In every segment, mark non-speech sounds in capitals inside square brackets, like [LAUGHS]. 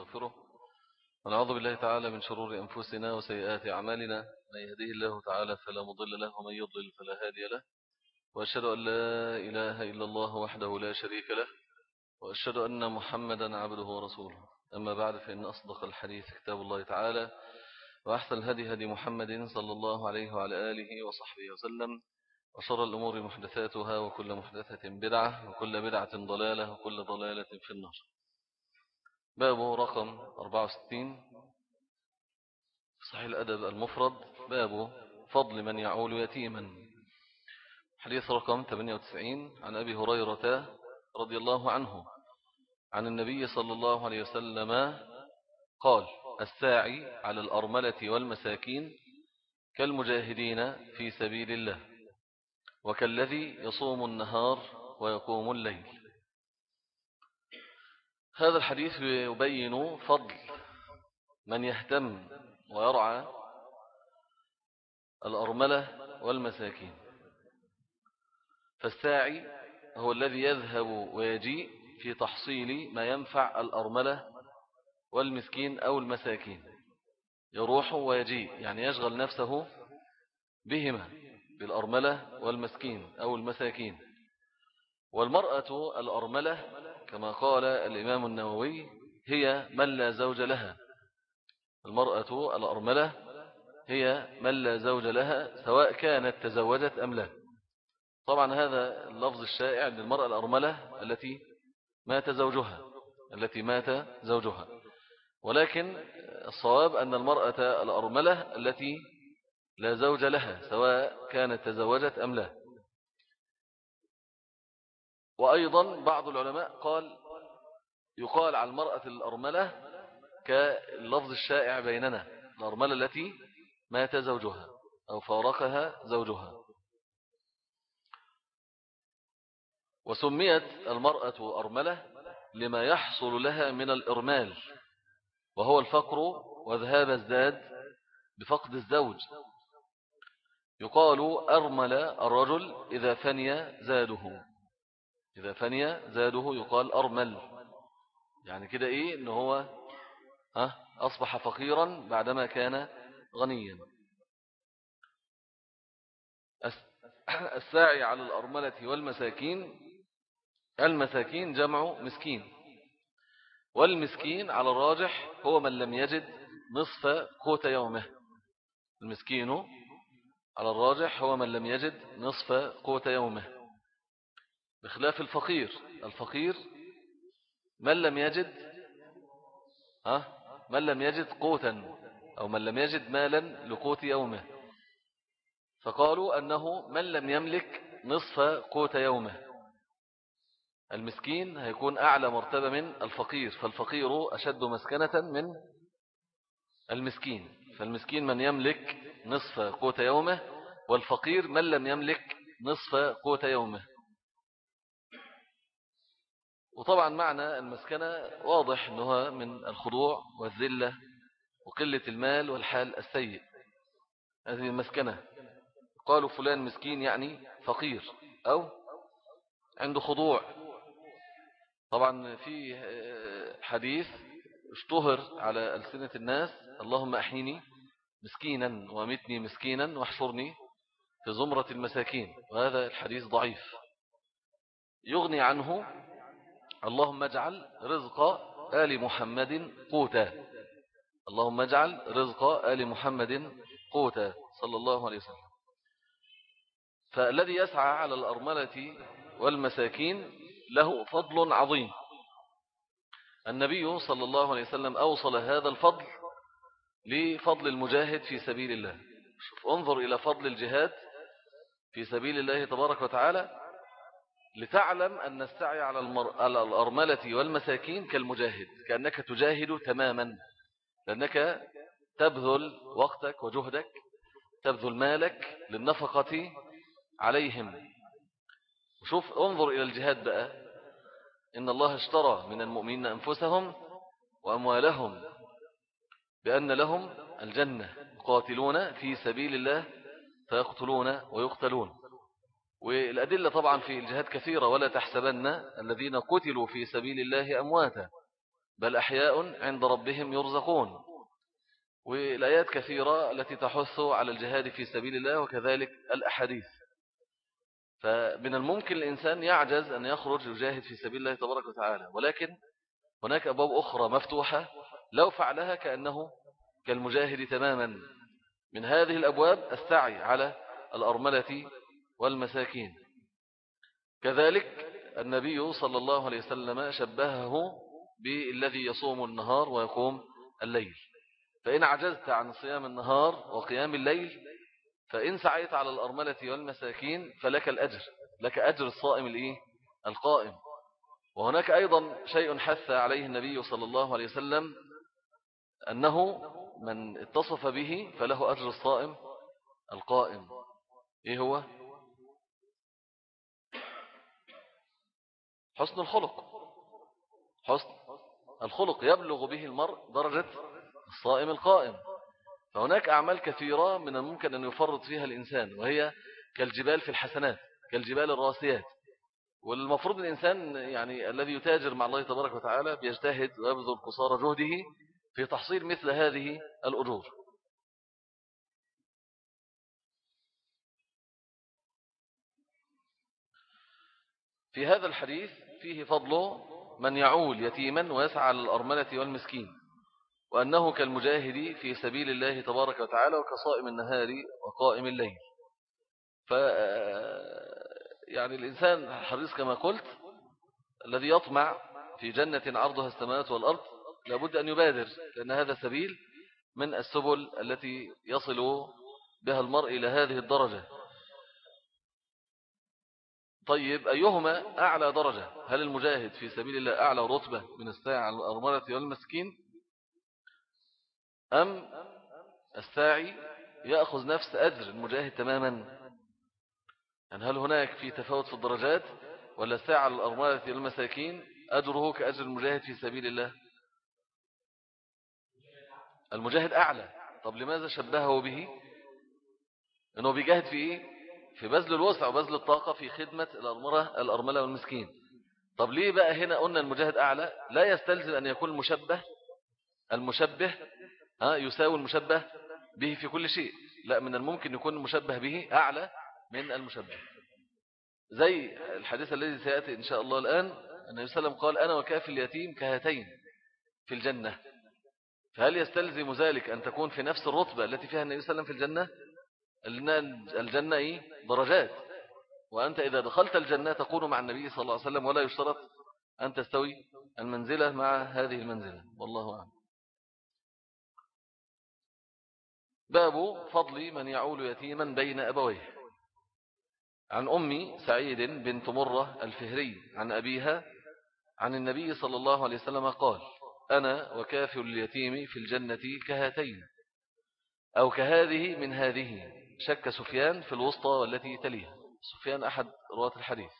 ونستغفره ونعوذ بالله تعالى من شرور أنفسنا وسيئات أعمالنا. من يهديه الله تعالى فلا مضل له ومن يضلل فلا هادي له. وأشهد أن لا إله إلا الله وحده لا شريك له وأشهد أن محمدا عبده ورسوله. أما بعد فإن أصدق الحديث كتاب الله تعالى وأحسن الهدي هدي محمد صلى الله عليه وعلى آله وصحبه وسلم وشر الأمور محدثاتها وكل محدثة بدعة وكل بدعة ضلالة وكل ضلالة في النار. باب رقم 64 صحيح الأدب المفرد. باب فضل من يعول يتيما. حديث رقم 98 عن أبي هريرة رضي الله عنه. عن النبي صلى الله عليه وسلم قال الساعي على الأرملة والمساكين كالمجاهدين في سبيل الله وكالذي يصوم النهار ويقوم الليل. هذا الحديث يبين فضل من يهتم ويرعى الأرملة والمساكين. فالساعي هو الذي يذهب ويجيء في تحصيل ما ينفع الأرملة والمسكين أو المساكين. يروح ويجيء يعني يشغل نفسه بهما بالأرملة والمسكين أو المساكين. والمرأة الأرملة كما قال الإمام النووي هي من لا زوج لها. المرأة الأرملة هي من لا زوج لها سواء كانت تزوجت أم لا. طبعا هذا اللفظ الشائع للمرأة الأرملة التي مات زوجها التي مات زوجها. ولكن الصواب أن المرأة الأرملة التي لا زوج لها سواء كانت تزوجت أم لا. وأيضا بعض العلماء قال يقال على المرأة الأرملة كاللفظ الشائع بيننا الأرملة التي مات زوجها أو فارقها زوجها. وسميت المرأة أرملة لما يحصل لها من الإرمال وهو الفقر وذهاب الزاد بفقد الزوج. يقال أرمل الرجل إذا فني زاده. إذا فني زاده يقال أرمل. يعني كده إيه؟ إن هو أصبح فقيرا بعدما كان غنيا. الساعي على الأرملة والمساكين المساكين جمع مسكين. والمسكين على الراجح هو من لم يجد نصف قوت يومه. المسكين على الراجح هو من لم يجد نصف قوت يومه. بخلاف الفقير. الفقير من لم يجد ها؟ من لم يجد قوتا أو من لم يجد مالا لقوت يومه. فقالوا أنه من لم يملك نصف قوت يومه. المسكين هيكون أعلى مرتبة من الفقير فالفقير أشد مسكنة من المسكين. فالمسكين من يملك نصف قوت يومه والفقير من لم يملك نصف قوت يومه. وطبعا معنى المسكنة واضح أنها من الخضوع والذلة وقلة المال والحال السيء. هذه المسكنة. قالوا فلان مسكين يعني فقير أو عنده خضوع. طبعا في حديث اشتهر على ألسنة الناس اللهم أحيني مسكينا ومتني مسكينا واحشرني في زمرة المساكين. وهذا الحديث ضعيف. يغني عنه اللهم اجعل رزق آل محمد قوتا. اللهم اجعل رزق آل محمد قوتا. صلى الله عليه وسلم. فالذي يسعى على الأرملة والمساكين له فضل عظيم. النبي صلى الله عليه وسلم أوصل هذا الفضل لفضل المجاهد في سبيل الله. انظر إلى فضل الجهاد في سبيل الله تبارك وتعالى. لتعلم أن السعي على, المر... على الأرملة والمساكين كالمجاهد كأنك تجاهد تماما لأنك تبذل وقتك وجهدك تبذل مالك للنفقة عليهم. وشوف انظر إلى الجهاد بقى. إن الله اشترى من المؤمنين أنفسهم وأموالهم بأن لهم الجنة قاتلون في سبيل الله فيقتلون ويقتلون. والأدلة طبعا في الجهاد كثيرة ولا تحسبن الذين قتلوا في سبيل الله أمواتا بل أحياء عند ربهم يرزقون. والآيات كثيرة التي تحث على الجهاد في سبيل الله وكذلك الأحاديث. فمن الممكن الإنسان يعجز أن يخرج يجاهد في سبيل الله تبارك وتعالى. ولكن هناك أبواب أخرى مفتوحة لو فعلها كأنه كالمجاهد تماما. من هذه الأبواب السعي على الأرملة والمساكين كذلك النبي صلى الله عليه وسلم شبهه بالذي يصوم النهار ويقوم الليل فإن عجزت عن صيام النهار وقيام الليل فإن سعيت على الأرملة والمساكين فلك الأجر لك أجر الصائم الإيه؟ القائم وهناك أيضا شيء حث عليه النبي صلى الله عليه وسلم أنه من اتصف به فله أجر الصائم القائم إيه هو؟ حسن الخلق. حسن الخلق يبلغ به المرء درجة الصائم القائم. فهناك أعمال كثيرة من الممكن أن يفرط فيها الإنسان وهي كالجبال في الحسنات كالجبال الراسيات. والمفروض الإنسان يعني الذي يتاجر مع الله تبارك وتعالى بيجتهد ويبذل قصار جهده في تحصيل مثل هذه الأجور. في هذا الحديث فيه فضل من يعول يتيما ويسعى على الأرملة والمسكين وأنه كالمجاهد في سبيل الله تبارك وتعالى وكصائم النهار وقائم الليل. ف يعني الإنسان حريص كما قلت الذي يطمع في جنة عرضها السماوات والأرض لابد أن يبادر لأن هذا سبيل من السبل التي يصل بها المرء إلى هذه الدرجة. طيب أيهما أعلى درجة؟ هل المجاهد في سبيل الله أعلى رتبة من الساعة الأرملة والمسكين؟ أم الساعي يأخذ نفس أجر المجاهد تماما؟ يعني هل هناك في تفاوت في الدرجات؟ ولا الساعة الأرملة والمساكين أجره كأجر المجاهد في سبيل الله؟ المجاهد أعلى. طب لماذا شبهه به؟ أنه بيجاهد في إيه؟ في بذل الوسع وبذل الطاقة في خدمة الأرملة, الأرملة والمسكين. طب ليه بقى هنا قلنا المجاهد أعلى؟ لا يستلزم أن يكون المشبه المشبه ها يساوي المشبه به في كل شيء. لا من الممكن يكون المشبه به أعلى من المشبه. زي الحديث الذي سيأتي إن شاء الله الآن النبي صلى الله عليه وسلم قال أنا وكأف اليتيم كهاتين في الجنة. فهل يستلزم ذلك أن تكون في نفس الرتبة التي فيها النبي صلى الله عليه وسلم في الجنة؟ الجنة إيه؟ درجات. وأنت إذا دخلت الجنة تكون مع النبي صلى الله عليه وسلم ولا يشترط أن تستوي المنزلة مع هذه المنزلة. والله أعلم. باب فضل من يعول يتيما بين أبويه. عن أمي سعيد بنت مرة الفهري عن أبيها عن النبي صلى الله عليه وسلم قال أنا وكافر اليتيم في الجنة كهاتين أو كهذه من هذه. شك سفيان في الوسطى والتي تليها. سفيان أحد رواة الحديث.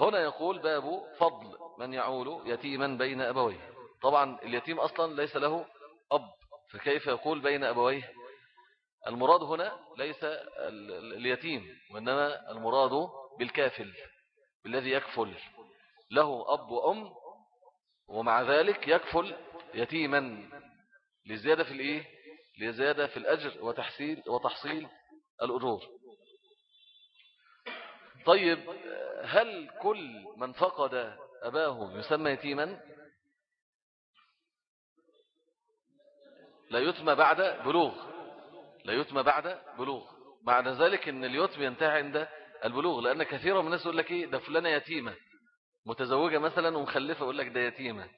هنا يقول باب فضل من يعول يتيما بين أبويه. طبعا اليتيم أصلا ليس له أب فكيف يقول بين أبويه؟ المراد هنا ليس اليتيم وإنما المراد بالكافل بالذي يكفل. له أب وأم ومع ذلك يكفل يتيما. لزيادة في الإيه؟ لزيادة في الأجر وتحصيل, وتحصيل الأجور. طيب هل كل من فقد أباه يسمى يتيما؟ لا يتم بعد بلوغ. لا يتم بعد بلوغ. بعد ذلك إن اليتم ينتهي عند البلوغ لأن كثيرا من الناس يقول لك إيه؟ ده فلانة يتيمة. متزوجة مثلا ومخلفة يقول لك ده يتيمة.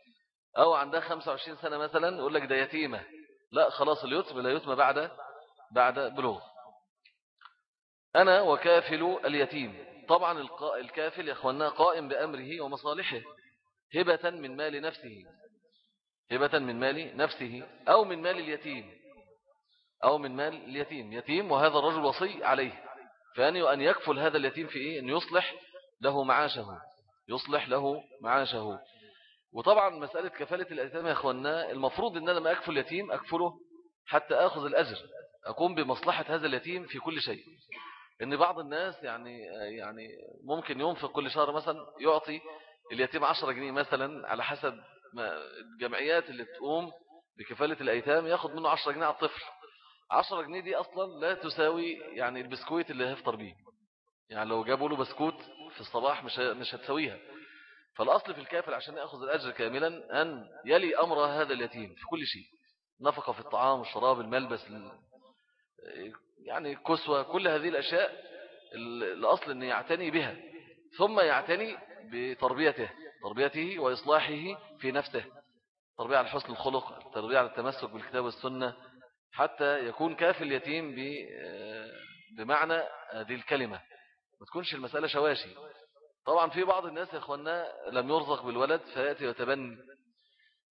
أو عندها 25 سنة مثلا يقول لك ده يتيمة. لا خلاص اليتم لا يتم بعد بعد بلوغ. أنا وكافل اليتيم. طبعا الكافل يا أخوانا قائم بأمره ومصالحه. هبة من مال نفسه. هبة من مال نفسه. أو من مال اليتيم. أو من مال اليتيم. يتيم وهذا الرجل وصي عليه. فأني أن يكفل هذا اليتيم في إيه؟ أن يصلح له معاشه. يصلح له معاشه. وطبعا مسألة كفالة الأيتام يا أخوانا المفروض أن أنا ما أكفل يتيم أكفله حتى أخذ الأجر أقوم بمصلحة هذا اليتيم في كل شيء. إن بعض الناس يعني يعني ممكن ينفق كل شهر مثلا يعطي اليتيم 10 جنيه مثلا على حسب الجمعيات اللي تقوم بكفالة الأيتام ياخد منه 10 جنيه على الطفل. 10 جنيه دي أصلا لا تساوي يعني البسكويت اللي هيفطر بيه. يعني لو جابوا له بسكوت في الصباح مش مش هتساويها. فالأصل في الكافل عشان يأخذ الأجر كاملا أن يلي أمر هذا اليتيم في كل شيء. نفقة في الطعام والشراب الملبس يعني كسوة كل هذه الأشياء الأصل أن يعتني بها. ثم يعتني بتربيته تربيته وإصلاحه في نفسه. تربية على حسن الخلق تربية على التمسك بالكتاب والسنة. حتى يكون كافي اليتيم بمعنى هذه الكلمة. ما تكونش المسألة شواشي. طبعا في بعض الناس يا أخوانا لم يرزق بالولد فيأتي ويتبني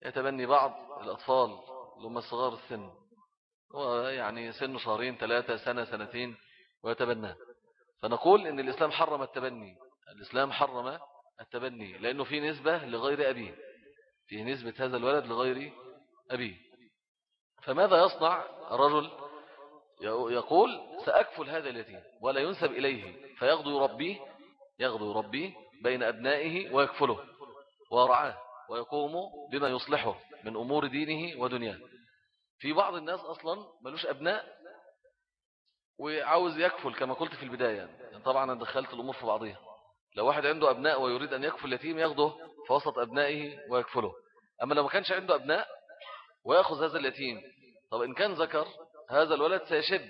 يتبني بعض الأطفال اللي هم الصغار السن. يعني سن شهرين ثلاثة سنة سنتين ويتبناه. فنقول إن الإسلام حرم التبني. الإسلام حرم التبني لأنه في نسبة لغير أبيه. فيه نسبة هذا الولد لغير أبيه. فماذا يصنع الرجل؟ يقول سأكفل هذا اليتيم ولا ينسب إليه فيغدو يربيه يغدو يربيه بين أبنائه ويكفله ورعاه ويقوم بما يصلحه من أمور دينه ودنياه. في بعض الناس أصلا ملوش أبناء وعاوز يكفل كما قلت في البداية. يعني طبعا أنا دخلت الأمور في بعضها لو واحد عنده أبناء ويريد أن يكفل يتيم ياخده في وسط أبنائه ويكفله. أما لو ما كانش عنده أبناء ويأخذ هذا اليتيم طب إن كان ذكر هذا الولد سيشب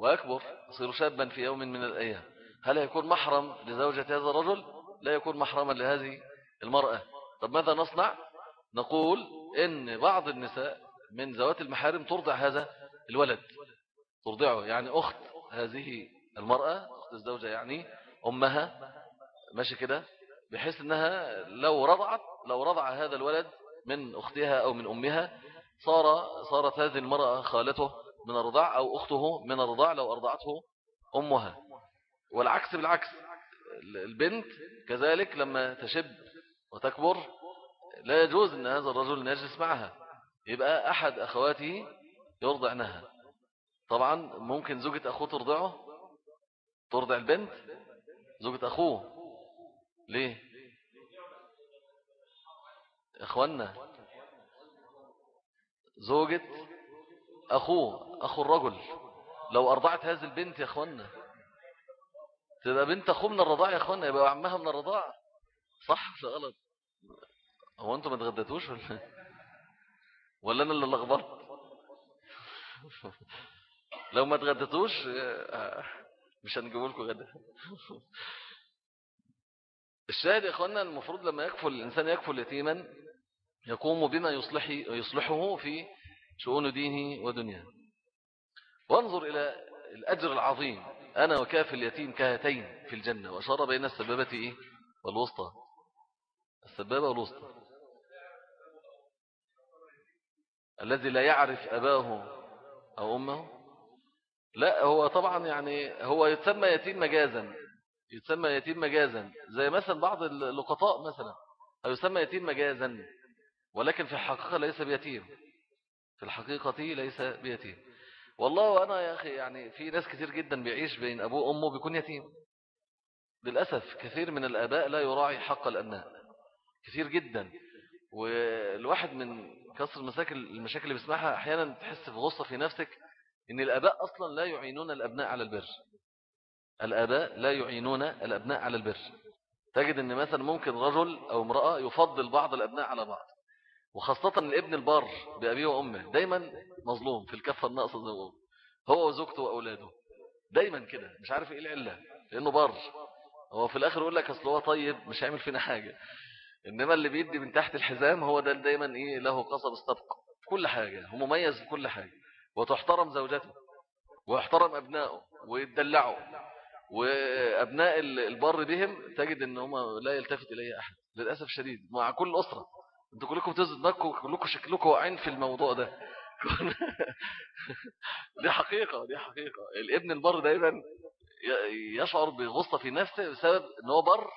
ويكبر يصير شابا في يوم من الأيام. هل يكون محرم لزوجة هذا الرجل؟ لا يكون محرما لهذه المرأة. طب ماذا نصنع؟ نقول إن بعض النساء من ذوات المحارم ترضع هذا الولد. ترضعه يعني أخت هذه المرأة أخت الزوجة يعني أمها. ماشي كده؟ بحيث أنها لو رضعت لو رضع هذا الولد من أختها أو من أمها صار صارت هذه المرأة خالته من الرضاع أو أخته من الرضاع لو أرضعته أمها. والعكس بالعكس. البنت كذلك لما تشب وتكبر لا يجوز أن هذا الرجل يجلس معها. يبقى أحد أخواته يرضعنها طبعا ممكن زوجة أخوه ترضعه ترضع البنت زوجة أخوه. ليه؟ إخوانا زوجة أخوه أخو الرجل. لو أرضعت هذه البنت يا أخوانا تبقى بنت أخوه من الرضاع يا أخوانا يبقى عمها من الرضاع صح ولا غلط؟ هو أنتم ما تغدتوش ولا ولا أنا اللي لخبطت؟ لو ما تغدتوش مش هنجيب لكم غدا. الشاهد يا إخوانا المفروض لما يكفل الإنسان يكفل يتيما يقوم بما يصلح يصلحه في شؤون دينه ودنياه. وانظر إلى الأجر العظيم أنا وكافل اليتيم كهاتين في الجنة وأشار بين السبابة إيه؟ والوسطى. السبابة والوسطى. الذي لا يعرف أباه أو أمه. لا هو طبعا يعني هو يتسمى يتيم مجازا يتسمى يتيم مجازا زي مثلا بعض اللقطاء مثلا أو يسمى يتيم مجازا ولكن في الحقيقة ليس بيتيم. في الحقيقة ليس بيتيم. والله وأنا يا أخي يعني في ناس كثير جدا بيعيش بين أبوه وأمه بيكون يتيم. للأسف كثير من الآباء لا يراعي حق الأبناء كثير جدا. والواحد من كسر المشاكل المشاكل اللي بيسمعها أحيانا تحس بغصة في نفسك إن الآباء أصلا لا يعينون الأبناء على البر. الآباء لا يعينون الأبناء على البر. تجد أن مثلا ممكن رجل أو امرأة يفضل بعض الأبناء على بعض. وخاصة الابن البار بأبيه وأمه دايما مظلوم في الكفة الناقصة زي ما هو وزوجته وأولاده. دايما كده. مش عارف إيه العلة. لأنه بار هو في الآخر يقول لك أصل هو طيب مش هيعمل فينا حاجة. إنما اللي بيدي من تحت الحزام هو ده دايما إيه له قصب السبق كل حاجة. هو مميز في كل حاجة. وتحترم زوجته. ويحترم أبنائه. ويتدلعوا وأبناء البر بهم تجد أن هم لا يلتفت إليه أحد. للأسف الشديد. مع كل أسرة. أنتوا كلكم بتزد دماغكم كلكم شكلكم واقعين في الموضوع ده. [LAUGHS] دي حقيقة دي حقيقة. الابن البر دايما يشعر بغصة في نفسه بسبب إن هو بر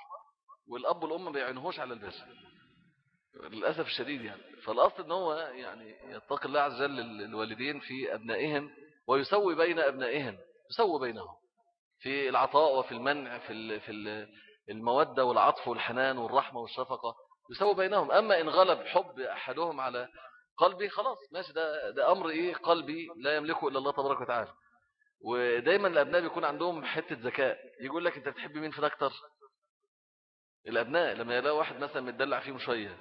والأب والأم ما بيعينهوش على البر. للأسف الشديد يعني. فالأصل إن هو يعني يتقي الله عز وجل الوالدين في أبنائهم ويسوي بين أبنائهم يسوي بينهم. في العطاء وفي المنع في في المودة والعطف والحنان والرحمة والشفقة. يسوي بينهم. أما إن غلب حب أحدهم على قلبي خلاص ماشي. ده, ده أمر إيه؟ قلبي لا يملكه إلا الله تبارك وتعالى. ودايما الأبناء بيكون عندهم حتة ذكاء. يقول لك أنت بتحب مين في أكتر الأبناء. لما يلاقي واحد مثلا متدلع فيهم شوية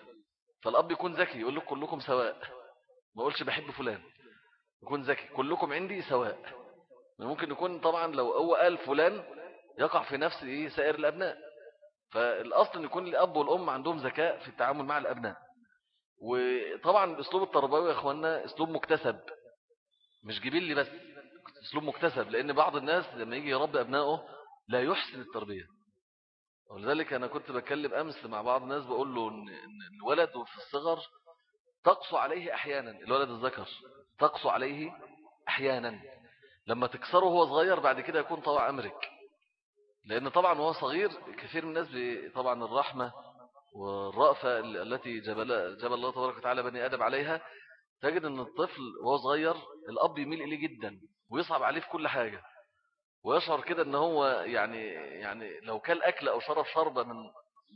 فالأب يكون ذكي يقول لك كلكم سواء. ما أقولش بحب فلان. يكون ذكي. كلكم عندي سواء. ممكن يكون طبعا لو هو قال فلان يقع في نفس إيه؟ سائر الأبناء. فالأصل أن يكون الأب والأم عندهم ذكاء في التعامل مع الأبناء. وطبعا الأسلوب التربوي يا أخوانا أسلوب مكتسب مش جبلي بس أسلوب مكتسب لأن بعض الناس لما يجي يربي أبنائه لا يحسن التربية. ولذلك أنا كنت بكلم أمس مع بعض الناس بقول له إن الولد في الصغر تقصو عليه أحيانا الولد الذكر تقصو عليه أحيانا. لما تكسره وهو صغير بعد كده يكون طوع أمرك لأن طبعا وهو صغير كثير من الناس طبعا الرحمة والرأفة التي جبل, جبل الله تبارك وتعالى بني آدم عليها تجد أن الطفل وهو صغير الأب يميل إليه جدا ويصعب عليه في كل حاجة. ويشعر كده أن هو يعني يعني لو كل أكل أو شرب شربة من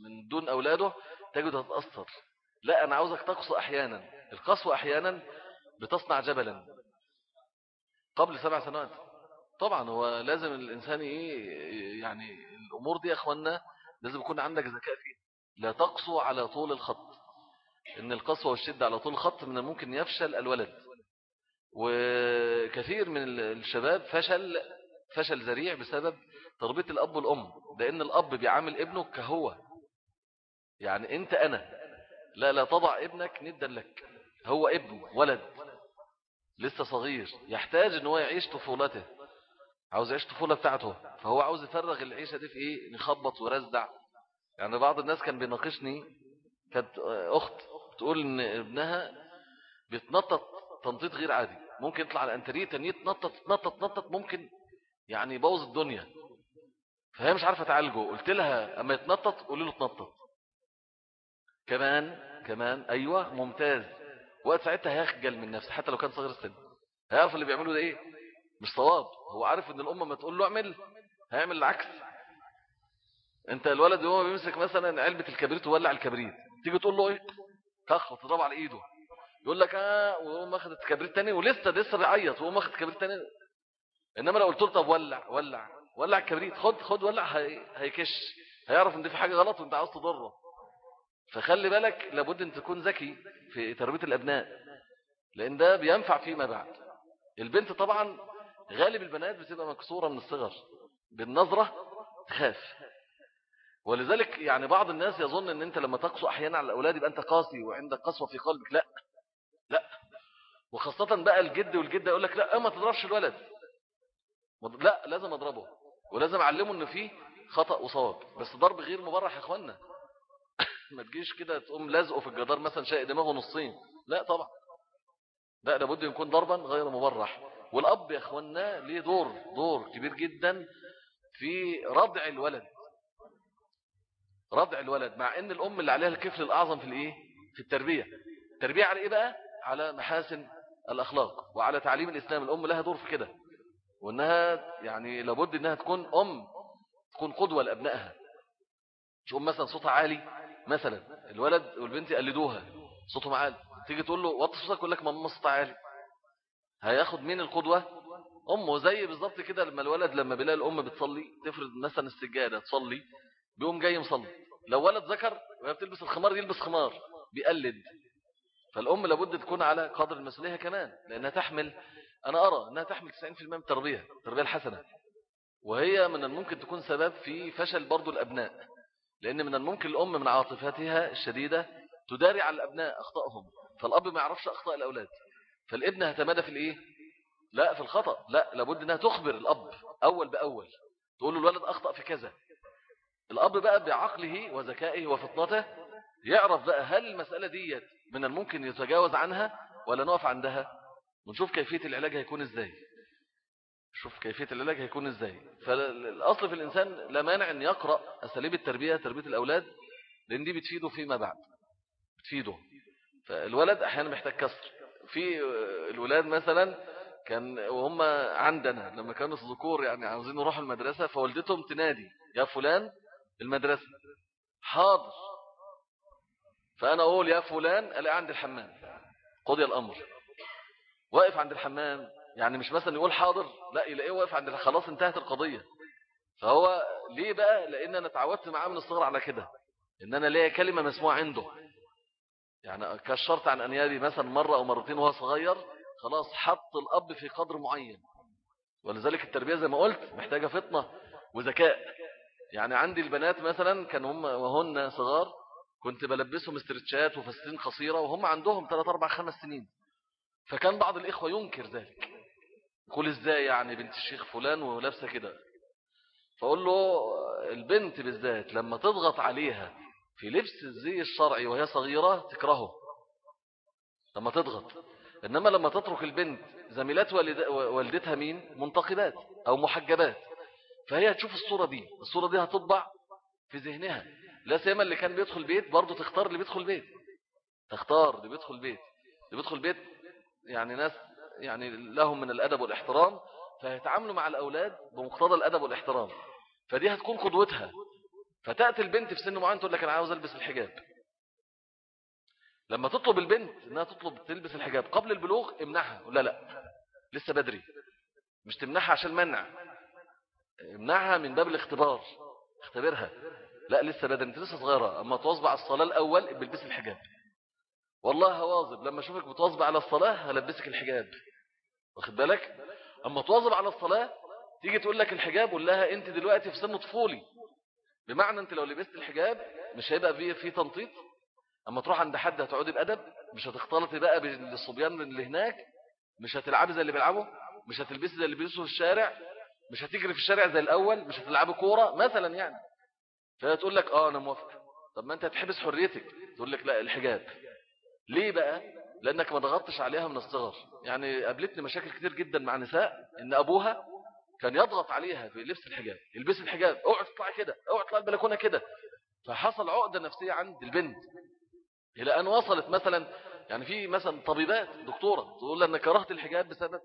من دون أولاده تجد هتتأثر لا أنا عاوزك تقصى أحيانا. القسوة أحيانا بتصنع جبلا. قبل سبع سنوات. طبعا هو لازم الإنسان إيه يعني الأمور دي يا أخوانا لازم يكون عندك ذكاء فيها. لا تقصوا على طول الخط. إن القسوة والشدة على طول الخط من الممكن يفشل الولد. وكثير من الشباب فشل فشل ذريع بسبب تربية الأب والأم. لأن الأب بيعامل ابنه كهو. يعني أنت أنا. لا لا تضع ابنك ندا لك. هو ابن ولد. لسه صغير. يحتاج إن هو يعيش طفولته. عاوز يعيش طفولة بتاعته. فهو عاوز يفرغ العيشة دي في إيه؟ نخبط ورزع يعني بعض الناس كان بيناقشني كانت أخت تقول إن ابنها بيتنطط تنطيط غير عادي. ممكن يطلع على الأنتريه تاني يتنطط تنطط تنطط ممكن يعني يبوظ الدنيا. فهي مش عارفة تعالجه. قلت لها أما يتنطط قولي له تنطط كمان كمان أيوه ممتاز. وقت ساعتها هيخجل من نفسه حتى لو كان صغير السن. هيعرف اللي بيعمله ده إيه؟ مش صواب. هو عارف إن الام ما تقول له اعمل هيعمل العكس. أنت الولد وهو بيمسك مثلا علبة الكبريت وولع الكبريت تيجي تقول له إيه؟ كخ وتضرب على إيده. يقول لك آه وهو ماخد الكبريت تاني ولسه لسه بيعيط وهو ماخد الكبريت تاني. إنما لو قلت له طب ولع ولع ولع الكبريت خد خد ولع هي... هيكش هيعرف إن دي في حاجة غلط وأنت عاوز تضره. فخلي بالك لابد أن تكون ذكي في تربية الأبناء لأن ده بينفع فيما بعد. البنت طبعا غالب البنات بتبقى مكسورة من الصغر بالنظرة تخاف. ولذلك يعني بعض الناس يظن إن أنت لما تقسو أحيانا على الأولاد يبقى أنت قاسي وعندك قسوة في قلبك. لا لا. وخاصة بقى الجد والجدة يقول لك لا ما تضربش الولد. لا لازم أضربه. ولازم أعلمه إن فيه خطأ وصواب. بس ضرب غير مبرح يا إخوانا. [LAUGHS] ما تجيش كده تقوم لازقه في الجدار مثلا شيء دماغه نصين. لا طبعا. لا لابد يكون ضربا غير مبرح. والأب يا إخوانا ليه دور دور كبير جدا في ردع الولد. ردع الولد مع إن الأم اللي عليها الكفل الأعظم في الإيه؟ في التربية. التربية على إيه بقى؟ على محاسن الأخلاق وعلى تعليم الإسلام. الأم لها دور في كده. وإنها يعني لابد إنها تكون أم تكون قدوة لأبنائها. مش ام مثلا صوتها عالي مثلا الولد والبنت يقلدوها. صوتهم عالي. تيجي تقول له وطي صوتك يقول لك ماما صوتها عالي. هياخد مين القدوة؟ أمه زي بالظبط كده لما الولد لما بيلاقي الأم بتصلي تفرض مثلا السجادة تصلي بيقوم جاي مصلي. لو ولد ذكر وهي بتلبس الخمار يلبس خمار بيقلد. فالأم لابد تكون على قدر المسؤولية كمان لأنها تحمل أنا أرى أنها تحمل 90% من التربية التربية الحسنة. وهي من الممكن تكون سبب في فشل برضو الأبناء لأن من الممكن الأم من عاطفتها الشديدة تداري على الأبناء أخطائهم. فالأب ما يعرفش أخطاء الأولاد. فالابن هتمادى في الإيه؟ لا في الخطأ. لا لابد أنها تخبر الأب أول بأول. تقول له الولد أخطأ في كذا. الأب بقى بعقله وذكائه وفطنته يعرف بقى هل المسألة ديت من الممكن يتجاوز عنها ولا نقف عندها؟ ونشوف كيفية العلاج هيكون إزاي. شوف كيفية العلاج هيكون إزاي. فالأصل في الإنسان لا مانع أن يقرأ أساليب التربية تربية الأولاد لأن دي بتفيده فيما بعد. بتفيده. فالولد أحيانا محتاج كسر. في الولاد مثلا كان وهم عندنا لما كانوا الذكور يعني عاوزين يروحوا المدرسة فوالدتهم تنادي يا فلان المدرسة. حاضر. فأنا أقول يا فلان ألاقي عند الحمام. قضي الأمر واقف عند الحمام. يعني مش مثلا يقول حاضر. لا يلاقيه واقف عند خلاص انتهت القضية. فهو ليه بقى؟ لأن أنا اتعودت معاه من الصغر على كده إن أنا ليه كلمة مسموعة عنده. يعني كشرت عن أنيابي مثلا مرة أو مرتين وهو صغير خلاص حط الأب في قدر معين. ولذلك التربية زي ما قلت محتاجة فطنة وذكاء. يعني عندي البنات مثلا كان هم وهن صغار كنت بلبسهم استرتشات وفساتين قصيرة وهم عندهم 3 4 5 سنين. فكان بعض الإخوة ينكر ذلك. يقول إزاي يعني بنت الشيخ فلان ولابسة كده؟ فأقول له البنت بالذات لما تضغط عليها في لبس الزي الشرعي وهي صغيرة تكرهه لما تضغط. إنما لما تترك البنت زميلات والدتها مين؟ منتقبات أو محجبات. فهي هتشوف الصورة دي الصورة دي هتطبع في ذهنها. لا سيما اللي كان بيدخل بيت برضه تختار اللي بيدخل بيت. تختار اللي بيدخل بيت. اللي بيدخل بيت يعني ناس يعني لهم من الأدب والإحترام فيتعاملوا مع الأولاد بمقتضى الأدب والإحترام. فدي هتكون قدوتها. فتأتي البنت في سن معين تقول لك أنا عاوز ألبس الحجاب. لما تطلب البنت إنها تطلب تلبس الحجاب قبل البلوغ امنعها لا لا لسه بدري. مش تمنعها عشان منع. امنعها من باب الاختبار. اختبرها. لا لسه بدري أنت لسه صغيرة. أما تواظب على الصلاة الأول بلبس الحجاب. والله هواظب لما أشوفك بتواظب على الصلاة هلبسك الحجاب. واخد بالك؟ أما تواظب على الصلاة تيجي تقول لك الحجاب قول لها أنت دلوقتي في سن طفولي. بمعنى انت لو لبست الحجاب مش هيبقى فيه في تنطيط؟ أما تروح عند حد هتقعدي بأدب مش هتختلطي بقى بالصبيان اللي هناك؟ مش هتلعبي زي اللي بيلعبوا؟ مش هتلبسي زي اللي بيلبسوا في الشارع؟ مش هتجري في الشارع زي الأول؟ مش هتلعبي كورة؟ مثلا يعني. فهي تقول لك آه أنا موافقه طب ما أنت هتحبس حريتك. تقول لك لا الحجاب. ليه بقى؟ لأنك ما ضغطتش عليها من الصغر. يعني قابلتني مشاكل كتير جدا مع نساء إن أبوها كان يضغط عليها في لبس الحجاب البس الحجاب اوعى تطلعي كده اوعى تطلعي البلكونة كده. فحصل عقدة نفسية عند البنت إلى أن وصلت مثلا يعني في مثلا طبيبات دكتورة تقول أن كرهت الحجاب بسبب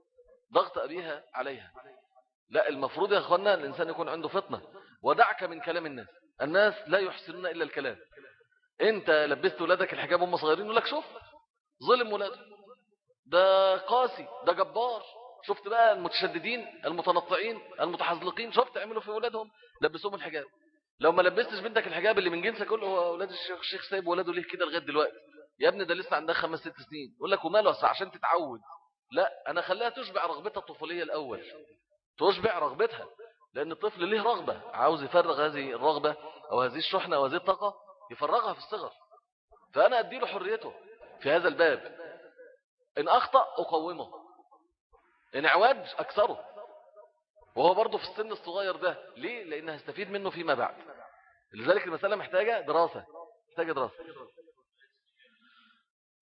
ضغط أبيها عليها. لا المفروض يا أخوانا الإنسان يكون عنده فطنة. ودعك من كلام الناس. الناس لا يحسنون إلا الكلام. أنت لبست ولادك الحجاب هم صغيرين يقول لك شوف ظلم ولاده ده قاسي ده جبار. شفت بقى المتشددين المتنطعين المتحزلقين شفت عملوا في ولادهم لبسوهم الحجاب. لو ما لبستش بنتك الحجاب اللي من جنسك كله هو أولاد الشيخ الشيخ سايب ولاده ليه كده لغاية دلوقتي؟ يا ابني ده لسه عندها خمس ست سنين. يقول لك وماله؟ عشان تتعود. لا أنا خليها تشبع رغبتها الطفولية الأول. تشبع رغبتها لأن الطفل ليه رغبة. عاوز يفرغ هذه الرغبة أو هذه الشحنة أو هذه الطاقة يفرغها في الصغر. فأنا أديله حريته في هذا الباب. إن أخطأ أقومه. ان اعواج أكثره. وهو برضه في السن الصغير ده. ليه؟ لأن هستفيد منه فيما بعد. لذلك المسألة محتاجة دراسة. محتاجة دراسة.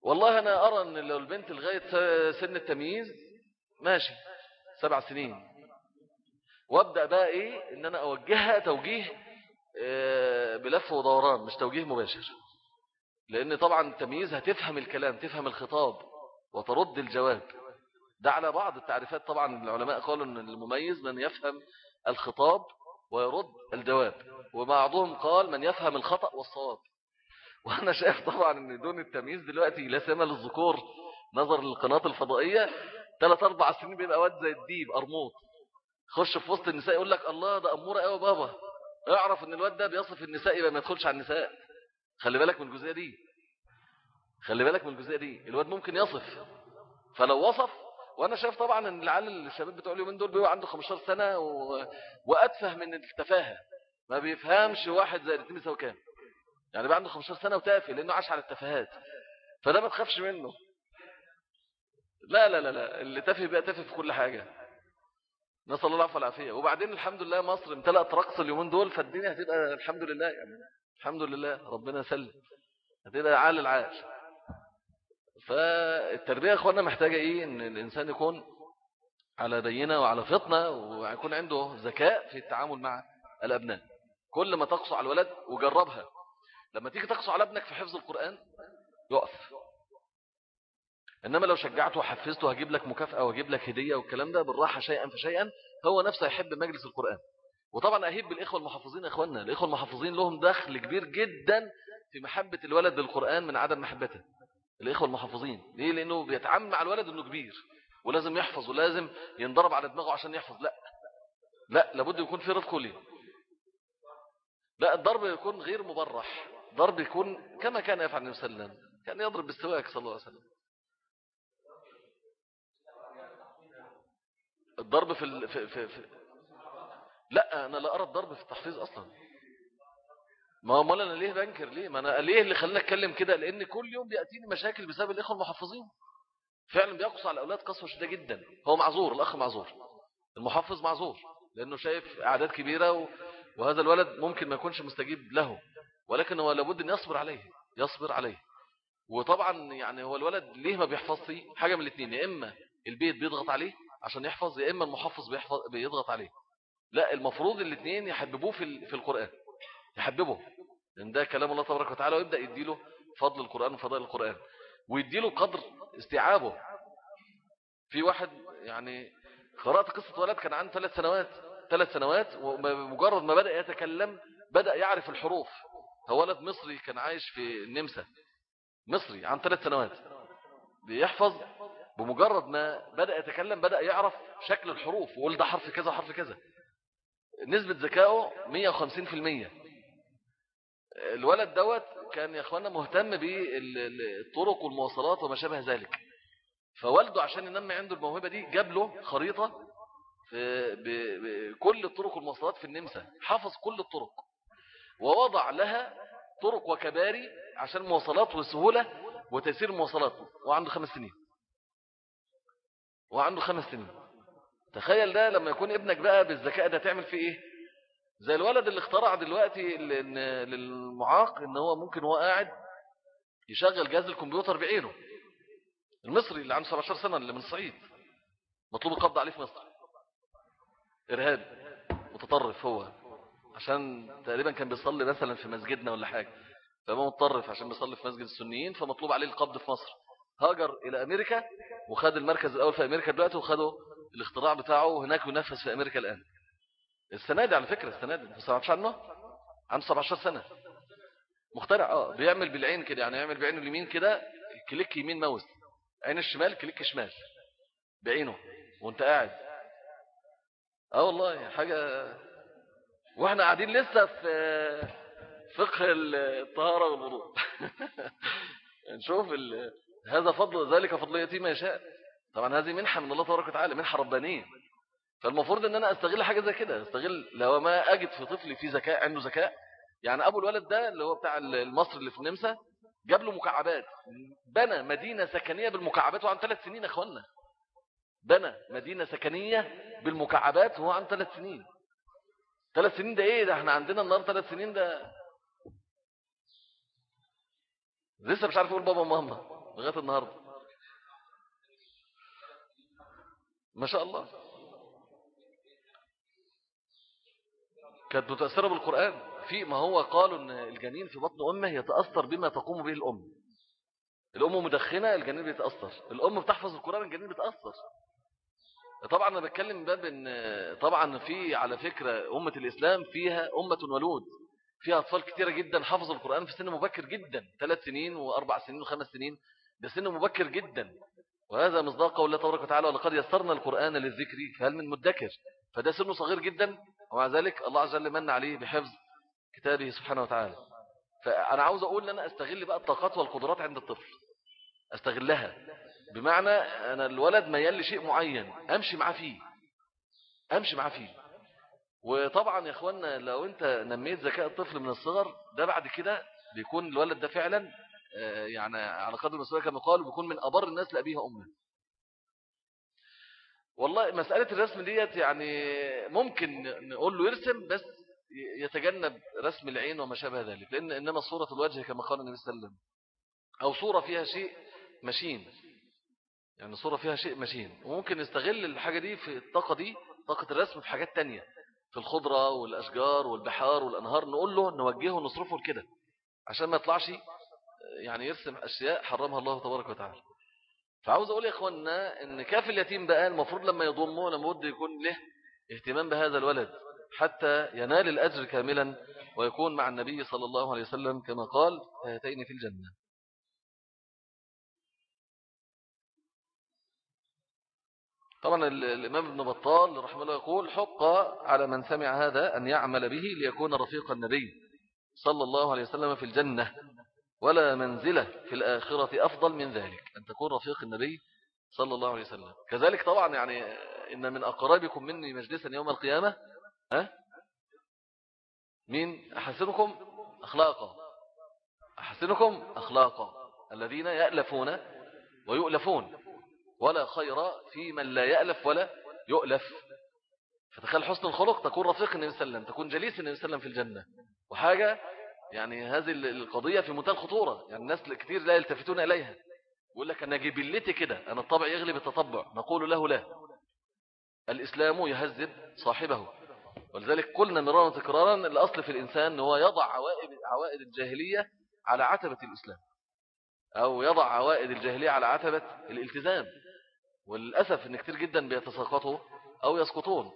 والله أنا أرى أن لو البنت لغاية سن التمييز ماشي. سبع سنين. وأبدأ بقى إيه؟ إن أنا أوجهها توجيه آه، بلف ودوران مش توجيه مباشر. لأن طبعا التمييز هتفهم الكلام تفهم الخطاب وترد الجواب. ده على بعض التعريفات طبعا العلماء قالوا أن المميز من يفهم الخطاب ويرد الجواب وبعضهم قال من يفهم الخطأ والصواب. وأنا شايف طبعا أن دون التمييز دلوقتي لا سيما للذكور نظر للقناة الفضائية ثلاث أربع سنين بيبقى واد زي الديب أرموط. خش في وسط النساء يقول لك الله ده أمورة قوي بابا. اعرف أن الواد ده بيصف النساء يبقى ما يدخلش على النساء. خلي بالك من الجزئية دي. خلي بالك من الجزئية دي. الواد ممكن يصف. فلو وصف وأنا شايف طبعا إن العيال الشباب بتوع اليومين دول بيبقى عنده 15 سنة و... وأتفه من التفاهة. ما بيفهمش واحد زي الاثنين يساوي كام. يعني بقى عنده 15 سنة وتافه لأنه عاش على التفاهات. فده ما تخافش منه. لا لا لا لا اللي تافه بقى تافه في كل حاجة. نسأل الله العفو والعافية. وبعدين الحمد لله مصر امتلأت رقص اليومين دول فالدنيا هتبقى الحمد لله يعني الحمد لله ربنا يسلم. هتبقى عال العال. فالتربية يا إخوانا محتاجة إيه؟ إن الإنسان يكون على بينة وعلى فطنة ويكون عنده ذكاء في التعامل مع الأبناء. كل ما تقصوا على الولد وجربها. لما تيجي تقصوا على ابنك في حفظ القرآن يقف. إنما لو شجعته وحفزته هجيب لك مكافأة وهجيب لك هدية والكلام ده بالراحة شيئا فشيئا هو نفسه يحب مجلس القرآن. وطبعا أهيب بالإخوة المحافظين إخواننا الإخوة المحافظين لهم دخل كبير جدا في محبة الولد للقرآن من عدم محبته. الإخوة المحافظين. ليه؟ لأنه بيتعامل مع الولد أنه كبير. ولازم يحفظ ولازم ينضرب على دماغه عشان يحفظ. لا. لا لابد يكون في رفق ليه لا الضرب يكون غير مبرح. ضرب يكون كما كان يفعل النبي صلى الله عليه وسلم. كان يضرب بالسواك صلى الله عليه وسلم. الضرب في, ال... في, في, في لا أنا لا أرى الضرب في التحفيظ أصلا. ما هو أنا ليه بنكر؟ ليه؟ ما أنا ليه اللي خلاني أتكلم كده؟ لأن كل يوم بيأتيني مشاكل بسبب الإخوة المحفظين. فعلا بيقص على الأولاد قسوة شديدة جدا. هو معذور الأخ معذور. المحفظ معذور. لأنه شايف أعداد كبيرة وهذا الولد ممكن ما يكونش مستجيب له. ولكن هو لابد أن يصبر عليه يصبر عليه. وطبعا يعني هو الولد ليه ما بيحفظش؟ حاجة من الاثنين يا إما البيت بيضغط عليه عشان يحفظ يا إما المحفظ بيحفظ بيضغط عليه. لا المفروض الاثنين يحببوه في في القرآن. يحببه. لأن ده كلام الله تبارك وتعالى ويبدأ يديله فضل القرآن وفضل القرآن. ويديله قدر استيعابه. في واحد يعني قرأت قصة ولد كان عنده ثلاث سنوات ثلاث سنوات ومجرد ما بدأ يتكلم بدأ يعرف الحروف. هو ولد مصري كان عايش في النمسا. مصري عن ثلاث سنوات. بيحفظ بمجرد ما بدأ يتكلم بدأ يعرف شكل الحروف وقول ده حرف كذا حرف كذا. نسبة ذكائه 150% الولد دوت كان يا إخوانا مهتم بالطرق والمواصلات وما شابه ذلك. فوالده عشان ينمي عنده الموهبة دي جاب له خريطة بكل الطرق والمواصلات في النمسا. حفظ كل الطرق. ووضع لها طرق وكباري عشان مواصلات وسهولة وتيسير المواصلات. وعنده خمس سنين. وعنده خمس سنين. تخيل ده لما يكون ابنك بقى بالذكاء ده تعمل فيه إيه؟ زي الولد اللي اخترع دلوقتي للمعاق إن هو ممكن هو قاعد يشغل جهاز الكمبيوتر بعينه. المصري اللي عنده 17 سنة اللي من الصعيد مطلوب القبض عليه في مصر. إرهاب. متطرف هو. عشان تقريبا كان بيصلي مثلا في مسجدنا ولا حاجة. فهو متطرف عشان بيصلي في مسجد السنيين فمطلوب عليه القبض في مصر. هاجر إلى أمريكا وخد المركز الأول في أمريكا دلوقتي وخده الاختراع بتاعه هناك ينفذ في أمريكا الآن. السنة دي على فكرة السنة دي. ما عنه؟ عنده 17 سنة. مخترع آه بيعمل بالعين كده يعني يعمل بعينه اليمين كده كليك يمين ماوس. عين الشمال كليك شمال. بعينه وانت قاعد. آه والله حاجة. وإحنا قاعدين لسه في فقه الطهارة والوضوء. [LAUGHS] نشوف هذا فضل ذلك فضل يتيم يشاء. طبعا هذه منحة من الله تبارك وتعالى منحة ربانية. فالمفروض إن أنا أستغل حاجة زي كده أستغل لو ما أجد في طفلي في ذكاء عنده ذكاء. يعني أبو الولد ده اللي هو بتاع المصري اللي في النمسا جاب له مكعبات. بنى مدينة سكنية بالمكعبات وعن ثلاث سنين إخوانا. بنى مدينة سكنية بالمكعبات وهو عن ثلاث سنين. ثلاث سنين ده إيه؟ ده إحنا عندنا النهار ثلاث سنين ده. لسه مش عارف أقول بابا وماما لغاية النهارده. ما شاء الله. كانت متأثرة بالقرآن. في ما هو قالوا إن الجنين في بطن أمه يتأثر بما تقوم به الأم. الأم مدخنة الجنين بيتأثر. الأم بتحفظ القرآن الجنين بيتأثر. طبعا أنا بتكلم باب ان طبعا في على فكرة أمة الإسلام فيها أمة ولود. فيها أطفال كثيرة جدا حفظوا القرآن في سن مبكر جدا. ثلاث سنين وأربع سنين وخمس سنين. ده سن مبكر جدا. وهذا مصداق قول الله تبارك وتعالى ولقد يسرنا القرآن للذكر فهل من مدكر؟ فده سنه صغير جدا. ومع ذلك الله عز وجل من عليه بحفظ كتابه سبحانه وتعالى. فأنا عاوز أقول أن أنا أستغل بقى الطاقات والقدرات عند الطفل. أستغلها. بمعنى أنا الولد ميال لشيء معين أمشي معاه فيه. أمشي معاه فيه. وطبعا يا أخوانا لو أنت نميت ذكاء الطفل من الصغر ده بعد كده بيكون الولد ده فعلا آه، يعني على قدر المسؤولية كما قالوا بيكون من أبر الناس لأبيها أمه والله مسألة الرسم ديت يعني ممكن نقول له يرسم بس يتجنب رسم العين وما شابه ذلك لأن إنما صورة الوجه كما قال النبي صلى الله عليه وسلم. أو صورة فيها شيء مشين يعني صورة فيها شيء مشين وممكن نستغل الحاجة دي في الطاقة دي طاقة الرسم في حاجات تانية. في الخضرة والأشجار والبحار والأنهار نقول له نوجهه ونصرفه لكده. عشان ما يطلعش يعني يرسم أشياء حرمها الله تبارك وتعالى. فعاوز أقول يا إخواننا إن كاف اليتيم بقى المفروض لما يضمه لما بده يكون له اهتمام بهذا الولد حتى ينال الأجر كاملا ويكون مع النبي صلى الله عليه وسلم كما قال هاتين في الجنة. طبعا الإمام ابن بطال رحمه الله يقول حق على من سمع هذا أن يعمل به ليكون رفيق النبي صلى الله عليه وسلم في الجنة. ولا منزلة في الآخرة أفضل من ذلك أن تكون رفيق النبي صلى الله عليه وسلم. كذلك طبعا يعني إن من أقربكم مني مجلسا يوم القيامة ها؟ مين؟ أحسنكم أخلاقا. أحسنكم أخلاقا. الذين يألفون ويؤلفون. ولا خير في من لا يألف ولا يؤلف. فتخيل حسن الخلق تكون رفيق النبي صلى الله عليه وسلم تكون جليس النبي صلى الله عليه وسلم في الجنة. وحاجة يعني هذه القضية في منتهى الخطورة. يعني الناس كتير لا يلتفتون إليها. يقول لك أنا جبلتي كده أنا الطبع يغلب التطبع. نقول له لا. الإسلام يهذب صاحبه. ولذلك قلنا مرارا تكرارا الأصل في الإنسان هو يضع عوائد, عوائد الجاهلية على عتبة الإسلام. أو يضع عوائد الجاهلية على عتبة الالتزام. وللأسف أن كتير جدا بيتساقطوا أو يسقطون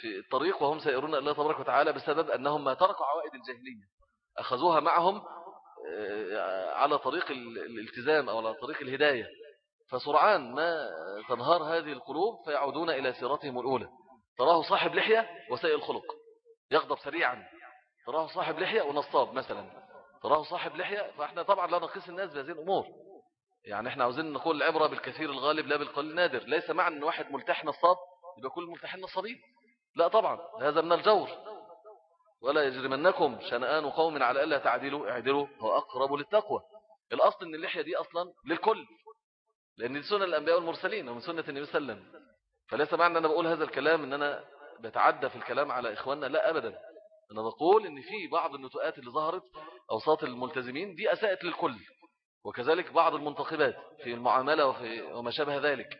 في الطريق وهم سيرون الله تبارك وتعالى بسبب أنهم ما تركوا عوائد الجاهلية. أخذوها معهم آه، على طريق الالتزام أو على طريق الهداية. فسرعان ما تنهار هذه القلوب فيعودون إلى سيرتهم الأولى. تراه صاحب لحية وسيء الخلق. يغضب سريعا. تراه صاحب لحية ونصاب مثلا. تراه صاحب لحية فإحنا طبعا لا نقيس الناس بهذه الأمور. يعني إحنا عاوزين نقول العبرة بالكثير الغالب لا بالقليل النادر ليس معنى إن واحد ملتح نصاب يبقى كل الملتحين نصابين. لا طبعا هذا من الجور. ولا يجرمنكم شنآن قوم على ألا تعدلوا اعدلوا هو أقرب للتقوى. الأصل أن اللحية دي أصلا للكل لأن دي سنة الأنبياء والمرسلين ومن سنة النبي صلى الله عليه وسلم. فليس معنى أن أنا بقول هذا الكلام أن أنا بتعدى في الكلام على إخواننا لا أبدا. أنا بقول أن في بعض النتوءات اللي ظهرت أوساط الملتزمين دي أساءت للكل وكذلك بعض المنتخبات في المعاملة وفي وما شابه ذلك.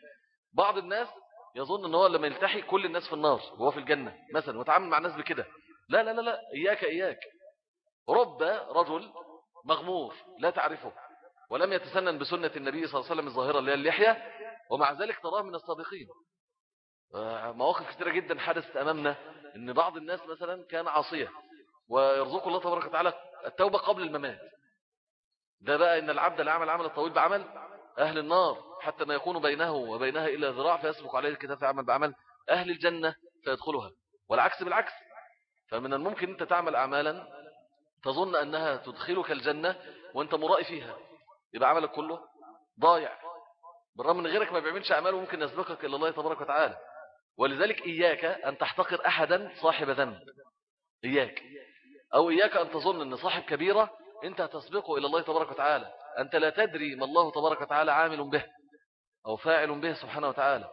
بعض الناس يظن أنه لما يلتحي كل الناس في النار وهو في الجنة مثلا وتعامل مع الناس بكده. لا لا لا لا إياك إياك. رب رجل مغمور لا تعرفه ولم يتسنن بسنة النبي صلى الله عليه وسلم الظاهرة اللي هي اللحية ومع ذلك تراه من الصادقين. مواقف كثيرة جدا حدثت أمامنا أن بعض الناس مثلا كان عاصية ويرزق الله تبارك وتعالى التوبة قبل الممات. ده بقى إن العبد لا عمل عمل الطويل بعمل أهل النار حتى ما يكون بينه وبينها إلا ذراع فيسبق عليه الكتاب عمل بعمل أهل الجنة فيدخلها. والعكس بالعكس فمن الممكن أنت تعمل أعمالا تظن أنها تدخلك الجنة وأنت مرائي فيها. يبقى عملك كله ضايع. بالرغم من غيرك ما بيعملش أعمال وممكن يسبقك إلى الله تبارك وتعالى. ولذلك إياك أن تحتقر أحدا صاحب ذنب. إياك. أو إياك أن تظن أن صاحب كبيرة أنت هتسبقه إلى الله تبارك وتعالى. أنت لا تدري ما الله تبارك وتعالى عامل به أو فاعل به سبحانه وتعالى.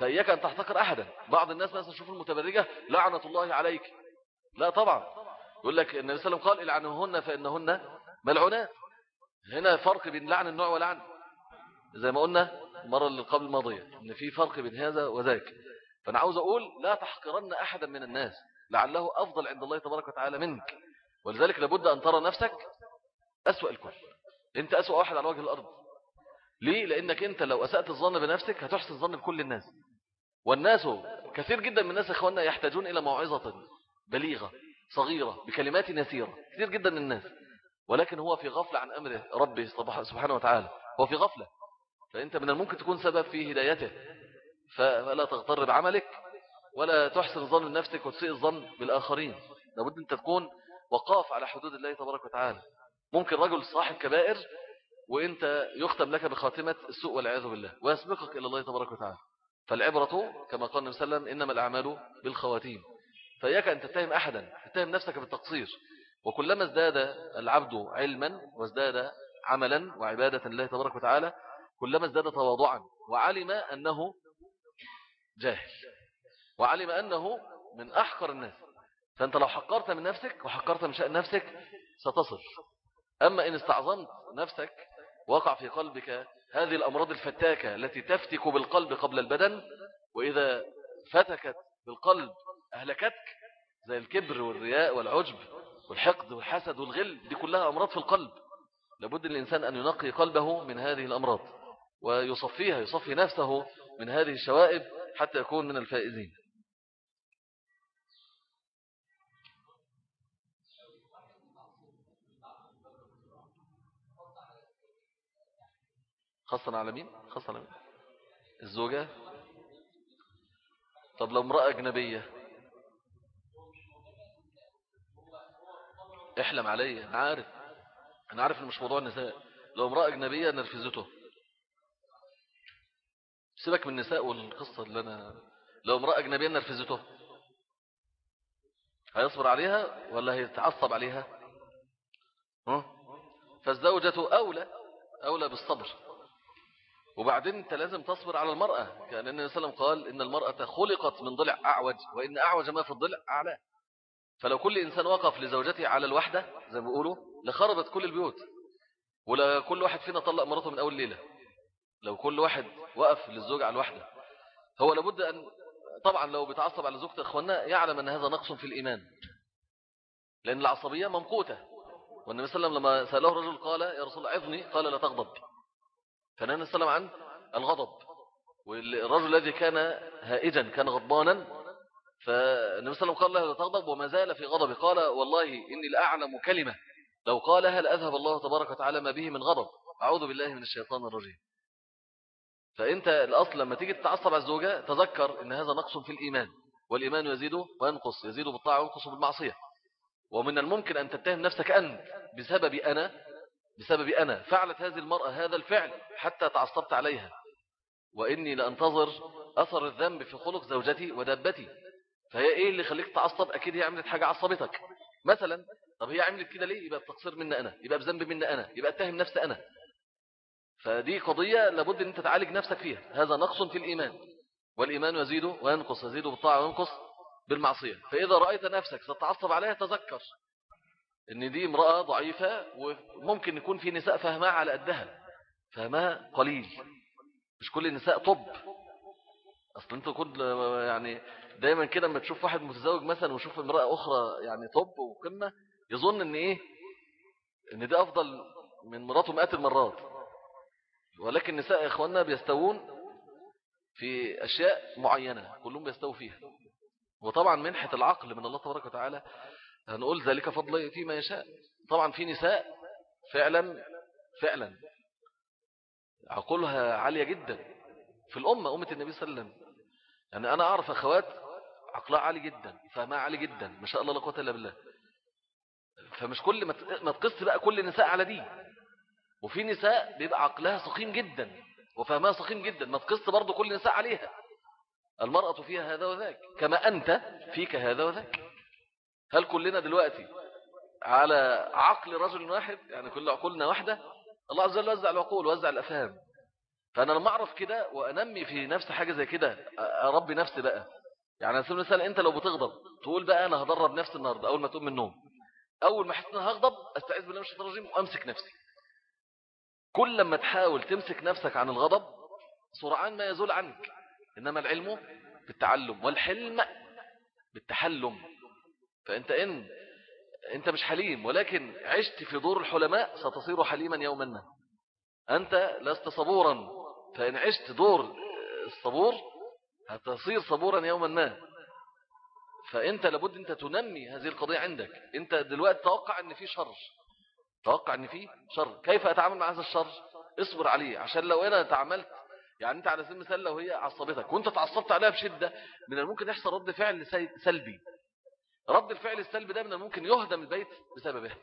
فإياك أن تحتقر أحدا. بعض الناس مثلا شوف المتبرجة لعنة الله عليك. لا طبعا. يقول لك النبي صلى الله عليه وسلم قال العنهن فإنهن ملعونات هنا فرق بين لعن النوع ولعن. زي ما قلنا المرة اللي قبل الماضية إن في فرق بين هذا وذاك. فأنا عاوز أقول لا تحقرن أحدا من الناس لعله أفضل عند الله تبارك وتعالى منك. ولذلك لابد أن ترى نفسك أسوأ الكل. أنت أسوأ واحد على وجه الأرض. ليه؟ لأنك أنت لو أسأت الظن بنفسك هتحسن الظن بكل الناس. والناس كثير جدا من الناس إخواننا يحتاجون إلى موعظة. بليغة صغيرة بكلمات نسيرة كثير جدا من الناس. ولكن هو في غفلة عن أمر ربه سبحانه وتعالى. هو في غفلة. فأنت من الممكن تكون سبب في هدايته. فلا تغتر بعملك ولا تحسن الظن بنفسك وتسيء الظن بالآخرين. لابد أن تكون وقاف على حدود الله تبارك وتعالى. ممكن رجل صاحب كبائر وأنت يختم لك بخاتمة السوء والعياذ بالله. ويسبقك إلى الله تبارك وتعالى. فالعبرة كما قال النبي صلى الله عليه وسلم إنما الأعمال بالخواتيم. فإياك أن تتهم أحدا تتهم نفسك بالتقصير. وكلما ازداد العبد علما وازداد عملا وعبادة لله تبارك وتعالى كلما ازداد تواضعا وعلم أنه جاهل. وعلم أنه من أحقر الناس. فأنت لو حقرت من نفسك وحقرت من شأن نفسك ستصل. أما إن استعظمت نفسك وقع في قلبك هذه الأمراض الفتاكة التي تفتك بالقلب قبل البدن وإذا فتكت بالقلب أهلكتك زي الكبر والرياء والعجب والحقد والحسد والغل دي كلها أمراض في القلب. لابد الإنسان أن ينقي قلبه من هذه الأمراض ويصفيها يصفي نفسه من هذه الشوائب حتى يكون من الفائزين. خاصة على مين؟ خاصة على مين؟ الزوجة؟ طب لو امرأة أجنبية احلم علي أنا عارف. أنا عارف مش موضوع النساء. لو امرأة أجنبية نرفزته. سيبك من النساء والقصة اللي أنا لو امرأة أجنبية نرفزته. هيصبر عليها ولا هيتعصب عليها؟ فالزوجة أولى أولى بالصبر. وبعدين أنت لازم تصبر على المرأة. كأن النبي صلى الله عليه وسلم قال إن المرأة خلقت من ضلع أعوج وإن أعوج ما في الضلع أعلى. فلو كل إنسان وقف لزوجته على الوحدة زي ما بيقولوا لخربت كل البيوت. ولا كل واحد فينا طلق مراته من أول ليلة. لو كل واحد وقف للزوج على الوحدة هو لابد أن طبعا لو بيتعصب على زوجته إخواننا يعلم أن هذا نقص في الإيمان. لأن العصبية ممقوتة. والنبي صلى الله عليه وسلم لما سأله الرجل قال يا رسول الله عظني. قال لا تغضب. فنهى السلام عن الغضب. والرجل الذي كان هائجا كان غضبانا فالنبي صلى الله عليه وسلم قال له لا تغضب وما زال في غضب قال والله إني لأعلم كلمة. لو قالها لأذهب الله تبارك وتعالى ما به من غضب؟ أعوذ بالله من الشيطان الرجيم. فأنت الأصل لما تيجي تتعصب على الزوجة تذكر أن هذا نقص في الإيمان. والإيمان يزيد وينقص يزيد بالطاعة وينقص بالمعصية. ومن الممكن أن تتهم نفسك أنت بسبب أنا بسبب أنا. فعلت هذه المرأة هذا الفعل حتى تعصبت عليها. وإني لأنتظر أثر الذنب في خلق زوجتي ودابتي. فهي إيه اللي خليك تعصب؟ أكيد هي عملت حاجة عصبتك. مثلا طب هي عملت كده ليه؟ يبقى بتقصير مني أنا يبقى بذنب مني أنا يبقى اتهم نفسي أنا. فدي قضية لابد أن أنت تعالج نفسك فيها. هذا نقص في الإيمان. والإيمان يزيد وينقص يزيد بالطاعة وينقص بالمعصية. فإذا رأيت نفسك ستتعصب عليها تذكر إن دي امرأة ضعيفة وممكن يكون في نساء فهمها على قدها. فهمها قليل. مش كل النساء طب. أصل انت كنت يعني دايما كده لما تشوف واحد متزوج مثلا وشوف امرأة أخرى يعني طب وقمة يظن إن إيه؟ إن ده أفضل من مراته مئات المرات. ولكن النساء يا إخواننا بيستوون في أشياء معينة كلهم بيستووا فيها. وطبعا منحة العقل من الله تبارك وتعالى هنقول ذلك فضل فيما يشاء. طبعا في نساء فعلا فعلا عقولها عالية جدا في الأمة أمة النبي صلى الله عليه وسلم. يعني أنا أعرف أخوات عقلها عالي جدا فهمها عالي جدا ما شاء الله لا قوة إلا بالله. فمش كل ما تقص بقى كل النساء على دي. وفي نساء بيبقى عقلها سقيم جدا وفهمها سقيم جدا ما تقص برضه كل النساء عليها. المرأة فيها هذا وذاك كما أنت فيك هذا وذاك. هل كلنا دلوقتي على عقل رجل واحد؟ يعني كل عقولنا واحدة. الله عز وجل وزع العقول وزع الأفهام. فأنا لما أعرف كده وأنمي في نفس حاجة زي كده أربي نفسي بقى. يعني على سبيل المثال أنت لو بتغضب تقول بقى أنا هدرب نفسي النهاردة أول ما تقوم من النوم. أول ما أن هغضب أستعيذ بالله من الشيطان الرجيم وأمسك نفسي. كل لما تحاول تمسك نفسك عن الغضب سرعان ما يزول عنك. إنما العلم بالتعلم والحلم بالتحلم. فأنت إن أنت مش حليم ولكن عشت في دور الحلماء ستصير حليما يوما ما. أنت لست صبورا فإن عشت دور الصبور هتصير صبورا يوما ما. فأنت لابد أنت تنمي هذه القضية عندك. أنت دلوقتي توقع أن في شر. توقع أن في شر. كيف أتعامل مع هذا الشر؟ اصبر عليه. عشان لو أنا تعاملت يعني أنت على سبيل المثال لو هي عصبتك وأنت تعصبت عليها بشدة من الممكن يحصل رد فعل سلبي. رد الفعل السلبي ده من الممكن يهدم البيت بسببه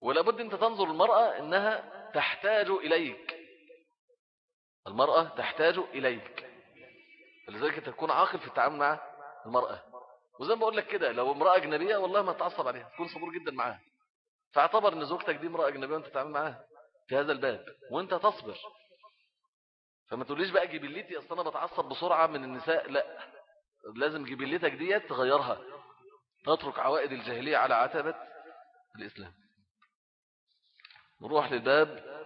ولابد أنت تنظر المرأة أنها تحتاج إليك. المرأة تحتاج إليك. فلذلك تكون عاقل في التعامل مع المرأة. وزي ما بقول لك كده لو امرأة أجنبية والله ما تعصب عليها تكون صبور جدا معاها. فاعتبر إن زوجتك دي امرأة أجنبية وأنت تتعامل معاها في هذا الباب وأنت تصبر. فما تقوليش بقى جبلتي أصل أنا بتعصب بسرعة من النساء لا. لازم جبلتك ديت تغيرها. تترك عوائد الجاهلية على عتبة الإسلام. نروح للباب.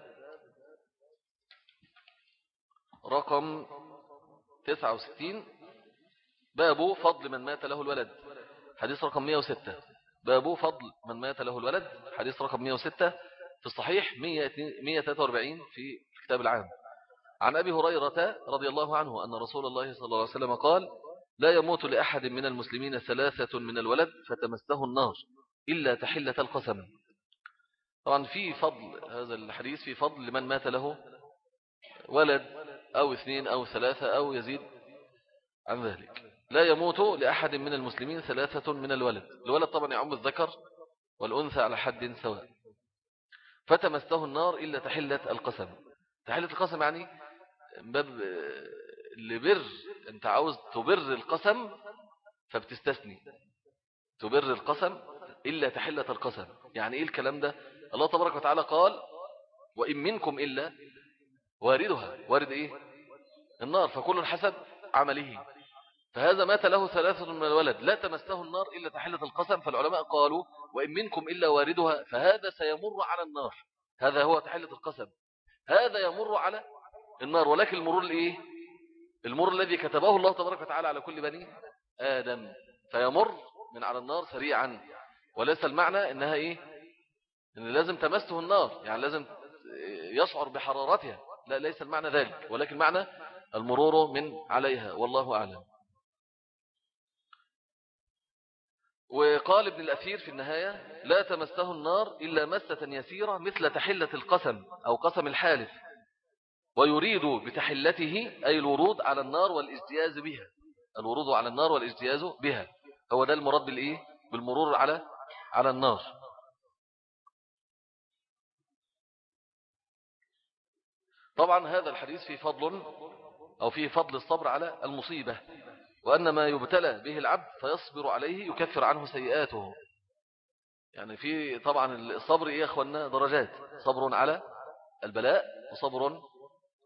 رقم 69 باب فضل من مات له الولد. حديث رقم 106 باب فضل من مات له الولد. حديث رقم 106 في الصحيح 143 في الكتاب العام. عن أبي هريرة رضي الله عنه أن رسول الله صلى الله عليه وسلم قال لا يموت لأحد من المسلمين ثلاثة من الولد فتمسه النار إلا تحلة القسم. طبعا في فضل هذا الحديث في فضل من مات له ولد أو اثنين أو ثلاثة أو يزيد عن ذلك. لا يموت لأحد من المسلمين ثلاثة من الولد. الولد طبعا يعم الذكر والأنثى على حد سواء. فتمسته النار إلا تحلة القسم. تحلة القسم يعني باب لبر. أنت عاوز تبر القسم فبتستثني. تبر القسم إلا تحلة القسم. يعني إيه الكلام ده؟ الله تبارك وتعالى قال وإن منكم إلا واردها وارد إيه؟ النار فكل حسب عمله. فهذا مات له ثلاثة من الولد لا تمسه النار إلا تحلة القسم. فالعلماء قالوا وإن منكم إلا واردها فهذا سيمر على النار. هذا هو تحلة القسم. هذا يمر على النار. ولكن المرور الإيه؟ المر الذي كتبه الله تبارك وتعالى على كل بني آدم. فيمر من على النار سريعا. وليس المعنى إنها إيه؟ إن لازم تمسه النار. يعني لازم يشعر بحرارتها. لا ليس المعنى ذلك ولكن معنى المرور من عليها والله أعلم. وقال ابن الأثير في النهاية لا تمسه النار إلا مسة يسيرة مثل تحلة القسم أو قسم الحالف ويريد بتحلته أي الورود على النار والاجتياز بها. الورود على النار والاجتياز بها. هو ده المراد بالإيه؟ بالمرور على على النار. طبعا هذا الحديث في فضل أو فيه فضل الصبر على المصيبة وأن ما يبتلى به العبد فيصبر عليه يكفر عنه سيئاته. يعني في طبعا الصبر يا أخوانا درجات صبر على البلاء وصبر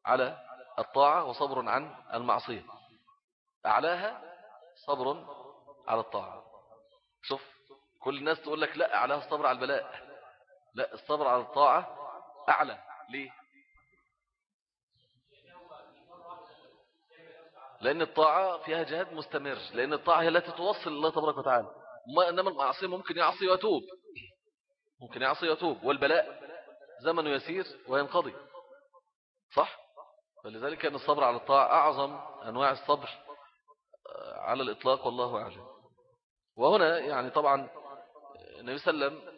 على الطاعة وصبر عن المعصية. أعلاها صبر على الطاعة. شوف كل الناس تقول لك لا أعلاها الصبر على البلاء. لا الصبر على الطاعة أعلى ليه؟ لأن الطاعة فيها جهاد مستمر لأن الطاعة هي التي توصل الله تبارك وتعالى. إنما المعصية ممكن يعصي ويتوب. ممكن يعصي ويتوب. والبلاء زمن يسير وينقضي. صح؟ فلذلك كان الصبر على الطاعة أعظم أنواع الصبر آه، على الإطلاق والله أعلم. وهنا يعني طبعا النبي صلى الله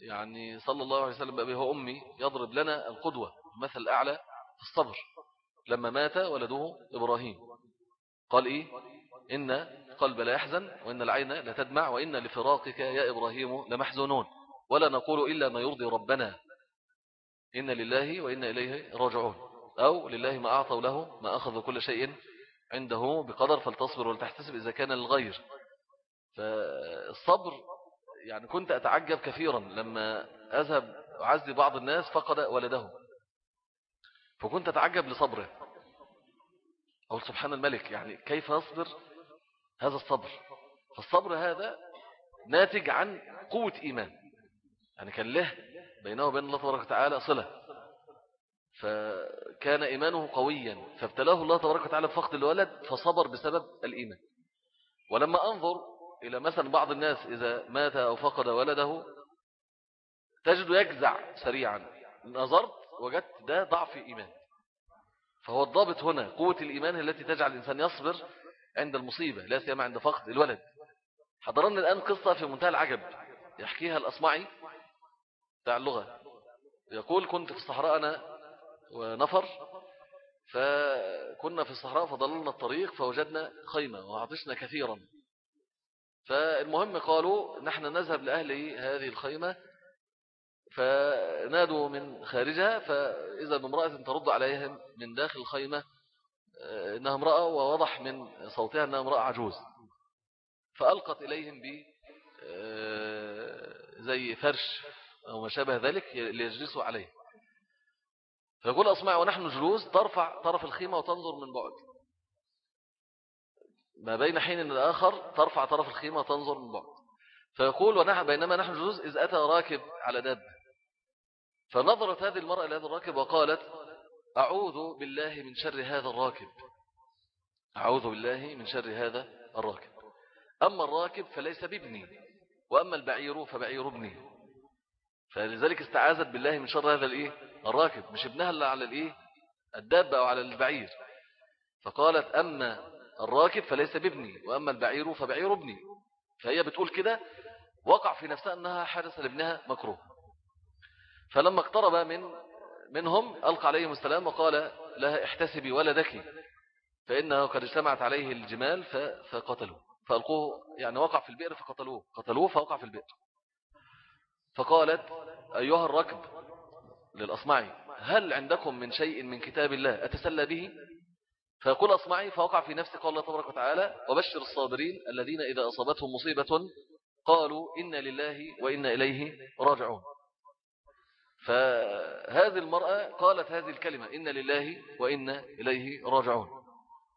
يعني صلى الله عليه وسلم بأبيه وأمي يضرب لنا القدوة المثل الأعلى في الصبر. لما مات ولده إبراهيم. قال إيه؟ إن قلب لا يحزن وإن العين لا تدمع وإن لفراقك يا إبراهيم لمحزونون. ولا نقول إلا ما يرضي ربنا. إن لله وإن إليه راجعون. أو لله ما أعطوا له ما أخذ كل شيء عنده بقدر فلتصبر ولتحتسب إذا كان للغير. فالصبر يعني كنت أتعجب كثيرا لما أذهب أعزي بعض الناس فقد ولده. فكنت أتعجب لصبره. أقول سبحان الملك يعني كيف يصبر هذا الصبر؟ فالصبر هذا ناتج عن قوة إيمان يعني كان له بينه وبين الله تبارك وتعالى صلة فكان إيمانه قويا فابتلاه الله تبارك وتعالى بفقد الولد فصبر بسبب الإيمان. ولما أنظر إلى مثلا بعض الناس إذا مات أو فقد ولده تجد يجزع سريعا نظرت وجدت ده ضعف إيمان. فهو الضابط هنا قوة الإيمان التي تجعل الإنسان يصبر عند المصيبة لا سيما عند فقد الولد. حضرنا الآن قصة في منتهى العجب يحكيها الأصمعي بتاع اللغة. يقول كنت في الصحراء أنا ونفر فكنا في الصحراء فضللنا الطريق فوجدنا خيمة وعطشنا كثيرا. فالمهم قالوا نحن نذهب لأهل هذه الخيمة فنادوا من خارجها فإذا بامرأة ترد عليهم من داخل الخيمة آه، إنها امرأة ووضح من صوتها أنها امرأة عجوز. فألقت إليهم ب آه، زي فرش أو ما شابه ذلك ليجلسوا عليه. فيقول أسمع ونحن جلوس ترفع طرف الخيمة وتنظر من بعد. ما بين حين الآخر ترفع طرف الخيمة وتنظر من بعد. فيقول ونحن بينما نحن جلوس إذ أتى راكب على داب فنظرت هذه المرأة إلى هذا الراكب وقالت أعوذ بالله من شر هذا الراكب. أعوذ بالله من شر هذا الراكب. أما الراكب فليس بابني وأما البعير فبعير ابني فلذلك استعاذت بالله من شر هذا الإيه؟ الراكب. مش ابنها اللي على الإيه؟ الدابة أو على البعير. فقالت أما الراكب فليس بابني وأما البعير فبعير ابني فهي بتقول كده وقع في نفسها أنها حدث لابنها مكروه. فلما اقترب من منهم ألقى عليهم السلام وقال لها احتسبي ولدك فإنه قد اجتمعت عليه الجمال فقتلوه. فألقوه يعني وقع في البئر فقتلوه. قتلوه فوقع في البئر. فقالت أيها الركب للأصمعي هل عندكم من شيء من كتاب الله أتسلى به؟ فيقول أصمعي فوقع في نفسه قال الله تبارك وتعالى وبشر الصابرين الذين إذا أصابتهم مصيبة قالوا إنا لله وإنا إليه راجعون. فهذه المرأة قالت هذه الكلمة إن لله وإنا إليه راجعون.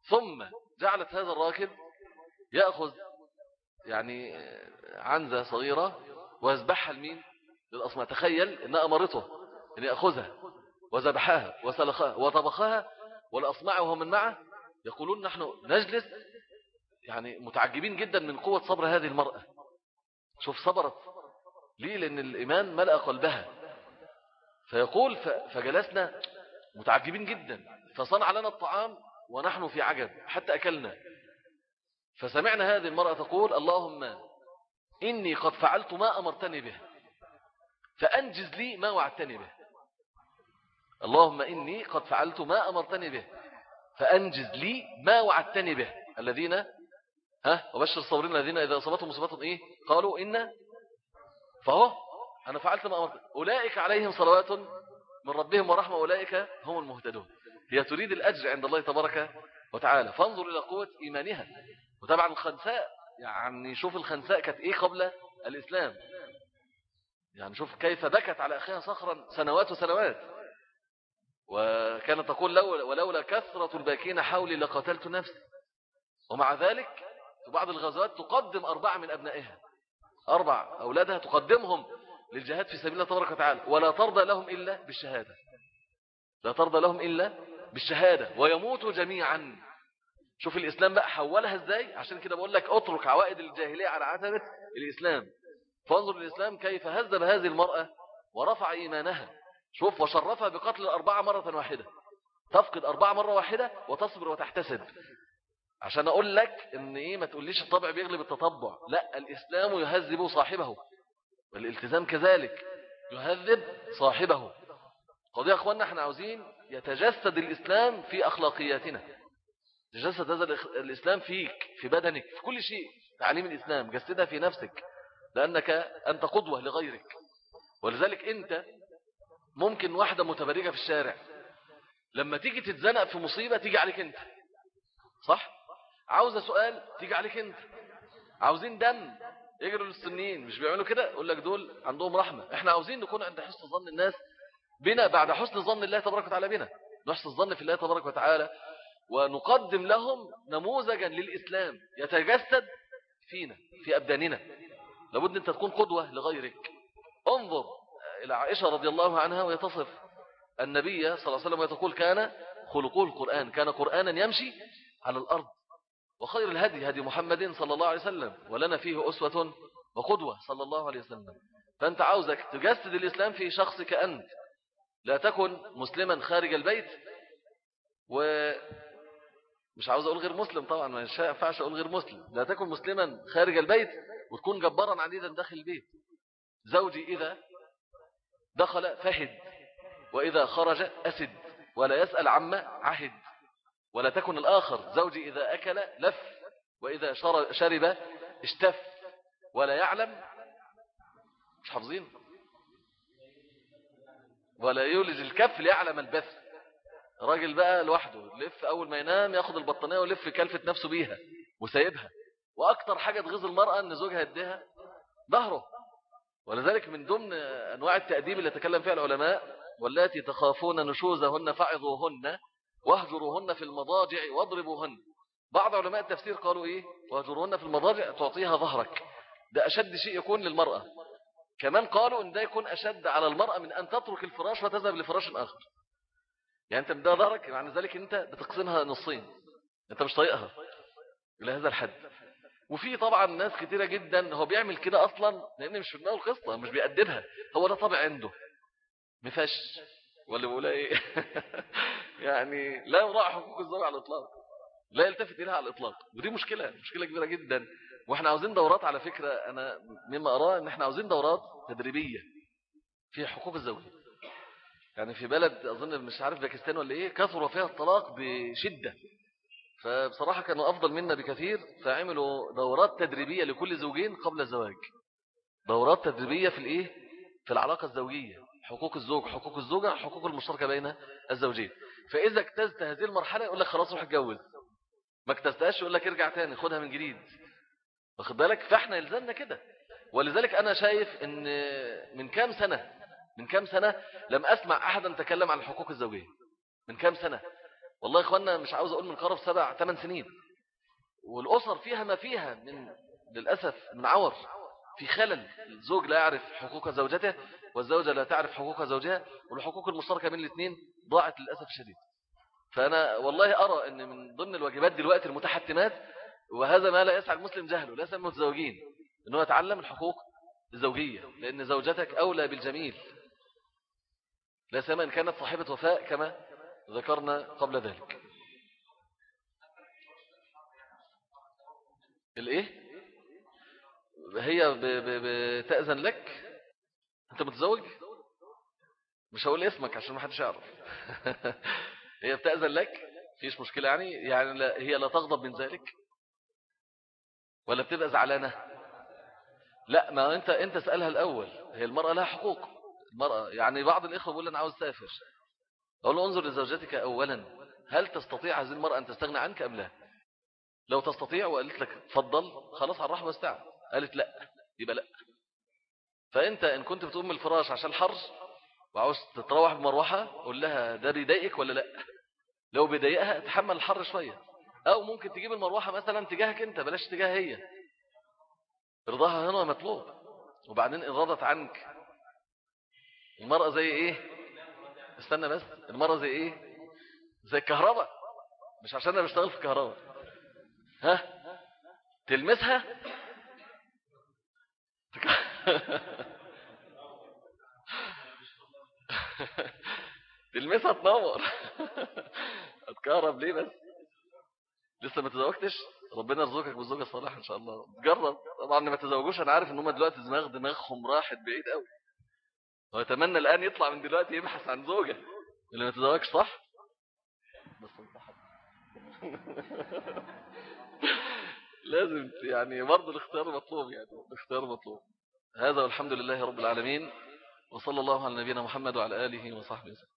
ثم جعلت هذا الراكب يأخذ يعني عنزة صغيرة ويذبحها لمين؟ للأصمع تخيل إنها أمرته أن يأخذها وذبحها وسلخها وطبخها والأصمع وهم معه. يقولون نحن نجلس يعني متعجبين جدا من قوة صبر هذه المرأة. شوف صبرت ليه؟ لأن الإيمان ملأ قلبها. فيقول فجلسنا متعجبين جدا فصنع لنا الطعام ونحن في عجب حتى أكلنا. فسمعنا هذه المرأة تقول اللهم إني قد فعلت ما أمرتني به فأنجز لي ما وعدتني به. اللهم إني قد فعلت ما أمرتني به فأنجز لي ما وعدتني به. الذين ها وبشر الصابرين الذين إذا أصابتهم مصيبتهم إيه؟ قالوا إن فهو أنا فعلت ما أمرت. أولئك عليهم صلوات من ربهم ورحمة أولئك هم المهتدون. هي تريد الأجر عند الله تبارك وتعالى. فانظر إلى قوة إيمانها. وطبعا الخنساء. يعني شوف الخنساء كانت إيه قبل الإسلام. يعني شوف كيف بكت على أخيها صخرا سنوات وسنوات. وكانت تقول لو ولولا كثرة الباكين حولي لقتلت نفسي. ومع ذلك في بعض الغزوات تقدم أربعة من أبنائها. أربع أولادها تقدمهم للجهاد في سبيل الله تبارك وتعالى. ولا ترضى لهم إلا بالشهادة. لا ترضى لهم إلا بالشهادة. ويموتوا جميعا. شوف الإسلام بقى حولها إزاي؟ عشان كده بقول لك اترك عوائد الجاهلية على عتبة الإسلام. فانظر الإسلام كيف هذب هذه المرأة ورفع إيمانها. شوف وشرفها بقتل الأربعة مرة واحدة. تفقد أربعة مرة واحدة وتصبر وتحتسب. عشان أقول لك إن إيه ما تقوليش الطبع بيغلب التطبع. لا الإسلام يهذب صاحبه. والالتزام كذلك يهذب صاحبه. قضية أخواننا إحنا عاوزين يتجسد الإسلام في أخلاقياتنا. تجسد هذا الإسلام فيك في بدنك في كل شيء. تعليم الإسلام جسدها في نفسك لأنك أنت قدوة لغيرك. ولذلك أنت ممكن واحدة متبرجة في الشارع. لما تيجي تتزنق في مصيبة تيجي عليك أنت. صح؟ عاوزة سؤال تيجي عليك أنت. عاوزين دم. يجروا للسنين مش بيعملوا كده؟ يقول لك دول عندهم رحمة. إحنا عاوزين نكون عند حسن ظن الناس بنا بعد حسن ظن الله تبارك وتعالى بنا. نحسن الظن في الله تبارك وتعالى ونقدم لهم نموذجا للإسلام يتجسد فينا في أبداننا. لابد أن تكون قدوة لغيرك. انظر إلى عائشة رضي الله عنها ويتصف النبي صلى الله عليه وسلم ويتقول كان خلقه القرآن كان قرآنا يمشي على الأرض. وخير الهدي هدي محمد صلى الله عليه وسلم ولنا فيه أسوة وقدوة صلى الله عليه وسلم. فأنت عاوزك تجسد الإسلام في شخصك أنت. لا تكن مسلما خارج البيت و مش عاوز أقول غير مسلم طبعا ما ينفعش أقول غير مسلم. لا تكن مسلما خارج البيت وتكون جبارا عنيدا داخل البيت. زوجي إذا دخل فهد وإذا خرج أسد ولا يسأل عما عهد. ولا تكن الآخر زوجي إذا أكل لف وإذا شرب اشتف ولا يعلم. مش حافظين. ولا يولج الكف ليعلم البث. راجل بقى لوحده لف أول ما ينام ياخد البطانية ولف كلفة نفسه بيها وسايبها. وأكتر حاجة تغيظ المرأة أن زوجها يديها ظهره. ولذلك من ضمن أنواع التأديب اللي تكلم فيها العلماء والتي تخافون نشوزهن فعظوهن واهجروهن في المضاجع واضربوهن. بعض علماء التفسير قالوا إيه؟ واهجروهن في المضاجع تعطيها ظهرك. ده أشد شيء يكون للمرأة. كمان قالوا إن ده يكون أشد على المرأة من أن تترك الفراش وتذهب لفراش آخر يعني أنت مدى ظهرك معنى ذلك أنت بتقسمها نصين. أنت مش طايقها. إلى هذا الحد. وفي طبعا ناس كتيرة جدا هو بيعمل كده أصلا لأن مش في دماغه القصة مش بيأدبها. هو ده طبع عنده. مفش ولا بيقولها إيه؟ [LAUGHS] يعني لا يراعي حقوق الزوج على الإطلاق. لا يلتفت إليها على الإطلاق. ودي مشكلة مشكلة كبيرة جدا. وإحنا عاوزين دورات على فكرة أنا مما أراه أن إحنا عاوزين دورات تدريبية في حقوق الزوجية يعني في بلد أظن مش عارف باكستان ولا إيه كثروا فيها الطلاق بشدة. فبصراحة كانوا أفضل منا بكثير فعملوا دورات تدريبية لكل زوجين قبل الزواج. دورات تدريبية في الإيه؟ في العلاقة الزوجية. حقوق الزوج حقوق الزوجة حقوق المشتركة بين الزوجين. فإذا اجتزت هذه المرحلة يقول لك خلاص روح اتجوز. ما اجتزتهاش يقول لك ارجع تاني خدها من جديد. واخد بالك؟ فإحنا يلزمنا كده. ولذلك أنا شايف إن من كام سنة من كام سنة لم أسمع أحدا تكلم عن الحقوق الزوجية من كام سنة؟ والله يا إخواننا مش عاوز أقول من قرب سبع ثمان سنين. والأسر فيها ما فيها من للأسف من عور. في خلل. الزوج لا يعرف حقوق زوجته والزوجة لا تعرف حقوق زوجها والحقوق المشتركة بين الاثنين ضاعت للأسف الشديد. فأنا والله أرى أن من ضمن الواجبات دلوقتي المتحتمات وهذا ما لا يسعى المسلم جهله لا يسمى المتزوجين أنه يتعلم الحقوق الزوجية لأن زوجتك أولى بالجميل. لا سيما إن كانت صاحبة وفاء كما ذكرنا قبل ذلك. الإيه؟ هي بتأذن لك أنت متزوج؟ مش هقول اسمك عشان ما حدش يعرف. [LAUGHS] هي بتأذن لك فيش مشكلة يعني يعني لا هي لا تغضب من ذلك ولا بتبقى زعلانة. لا ما انت انت اسألها الأول. هي المرأة لها حقوق. المرأة يعني بعض الإخوة بيقول أنا عاوز أسافر. أقول له انظر لزوجتك اولا. هل تستطيع هذه المرأة أن تستغنى عنك أم لا؟ لو تستطيع وقالت لك تفضل خلاص على الرحمة واستعب قالت لا يبقى لا. فأنت إن كنت بتقوم الفراش عشان الحر وعاوز تتروح بمروحة قول لها ده بيضايقك ولا لأ؟ لو بيضايقها تحمل الحر شوية. أو ممكن تجيب المروحة مثلا تجاهك أنت بلاش تجاه هي. رضاها هنا مطلوب. وبعدين إن رضت عنك. المرأة زي إيه؟ استنى بس. المرأة زي إيه؟ زي الكهرباء. مش عشان أنا بشتغل في الكهرباء. ها؟ تلمسها؟ [LAUGHS] تلمسها تنور. [LAUGHS] أتكهرب ليه بس؟ لسه ما تزوجتش؟ ربنا يرزقك بالزوجة الصالحة إن شاء الله. جرب طبعا ما تزوجوش أنا عارف إن هم دلوقتي دماغ دماغهم راحت بعيد قوي وأتمنى الآن يطلع من دلوقتي يبحث عن زوجة. اللي ما تزوجش صح؟ بس [LAUGHS] لازم يعني برضه الاختيار مطلوب يعني. الاختيار مطلوب. هذا والحمد لله رب العالمين وصلى الله على نبينا محمد وعلى آله وصحبه وسلم.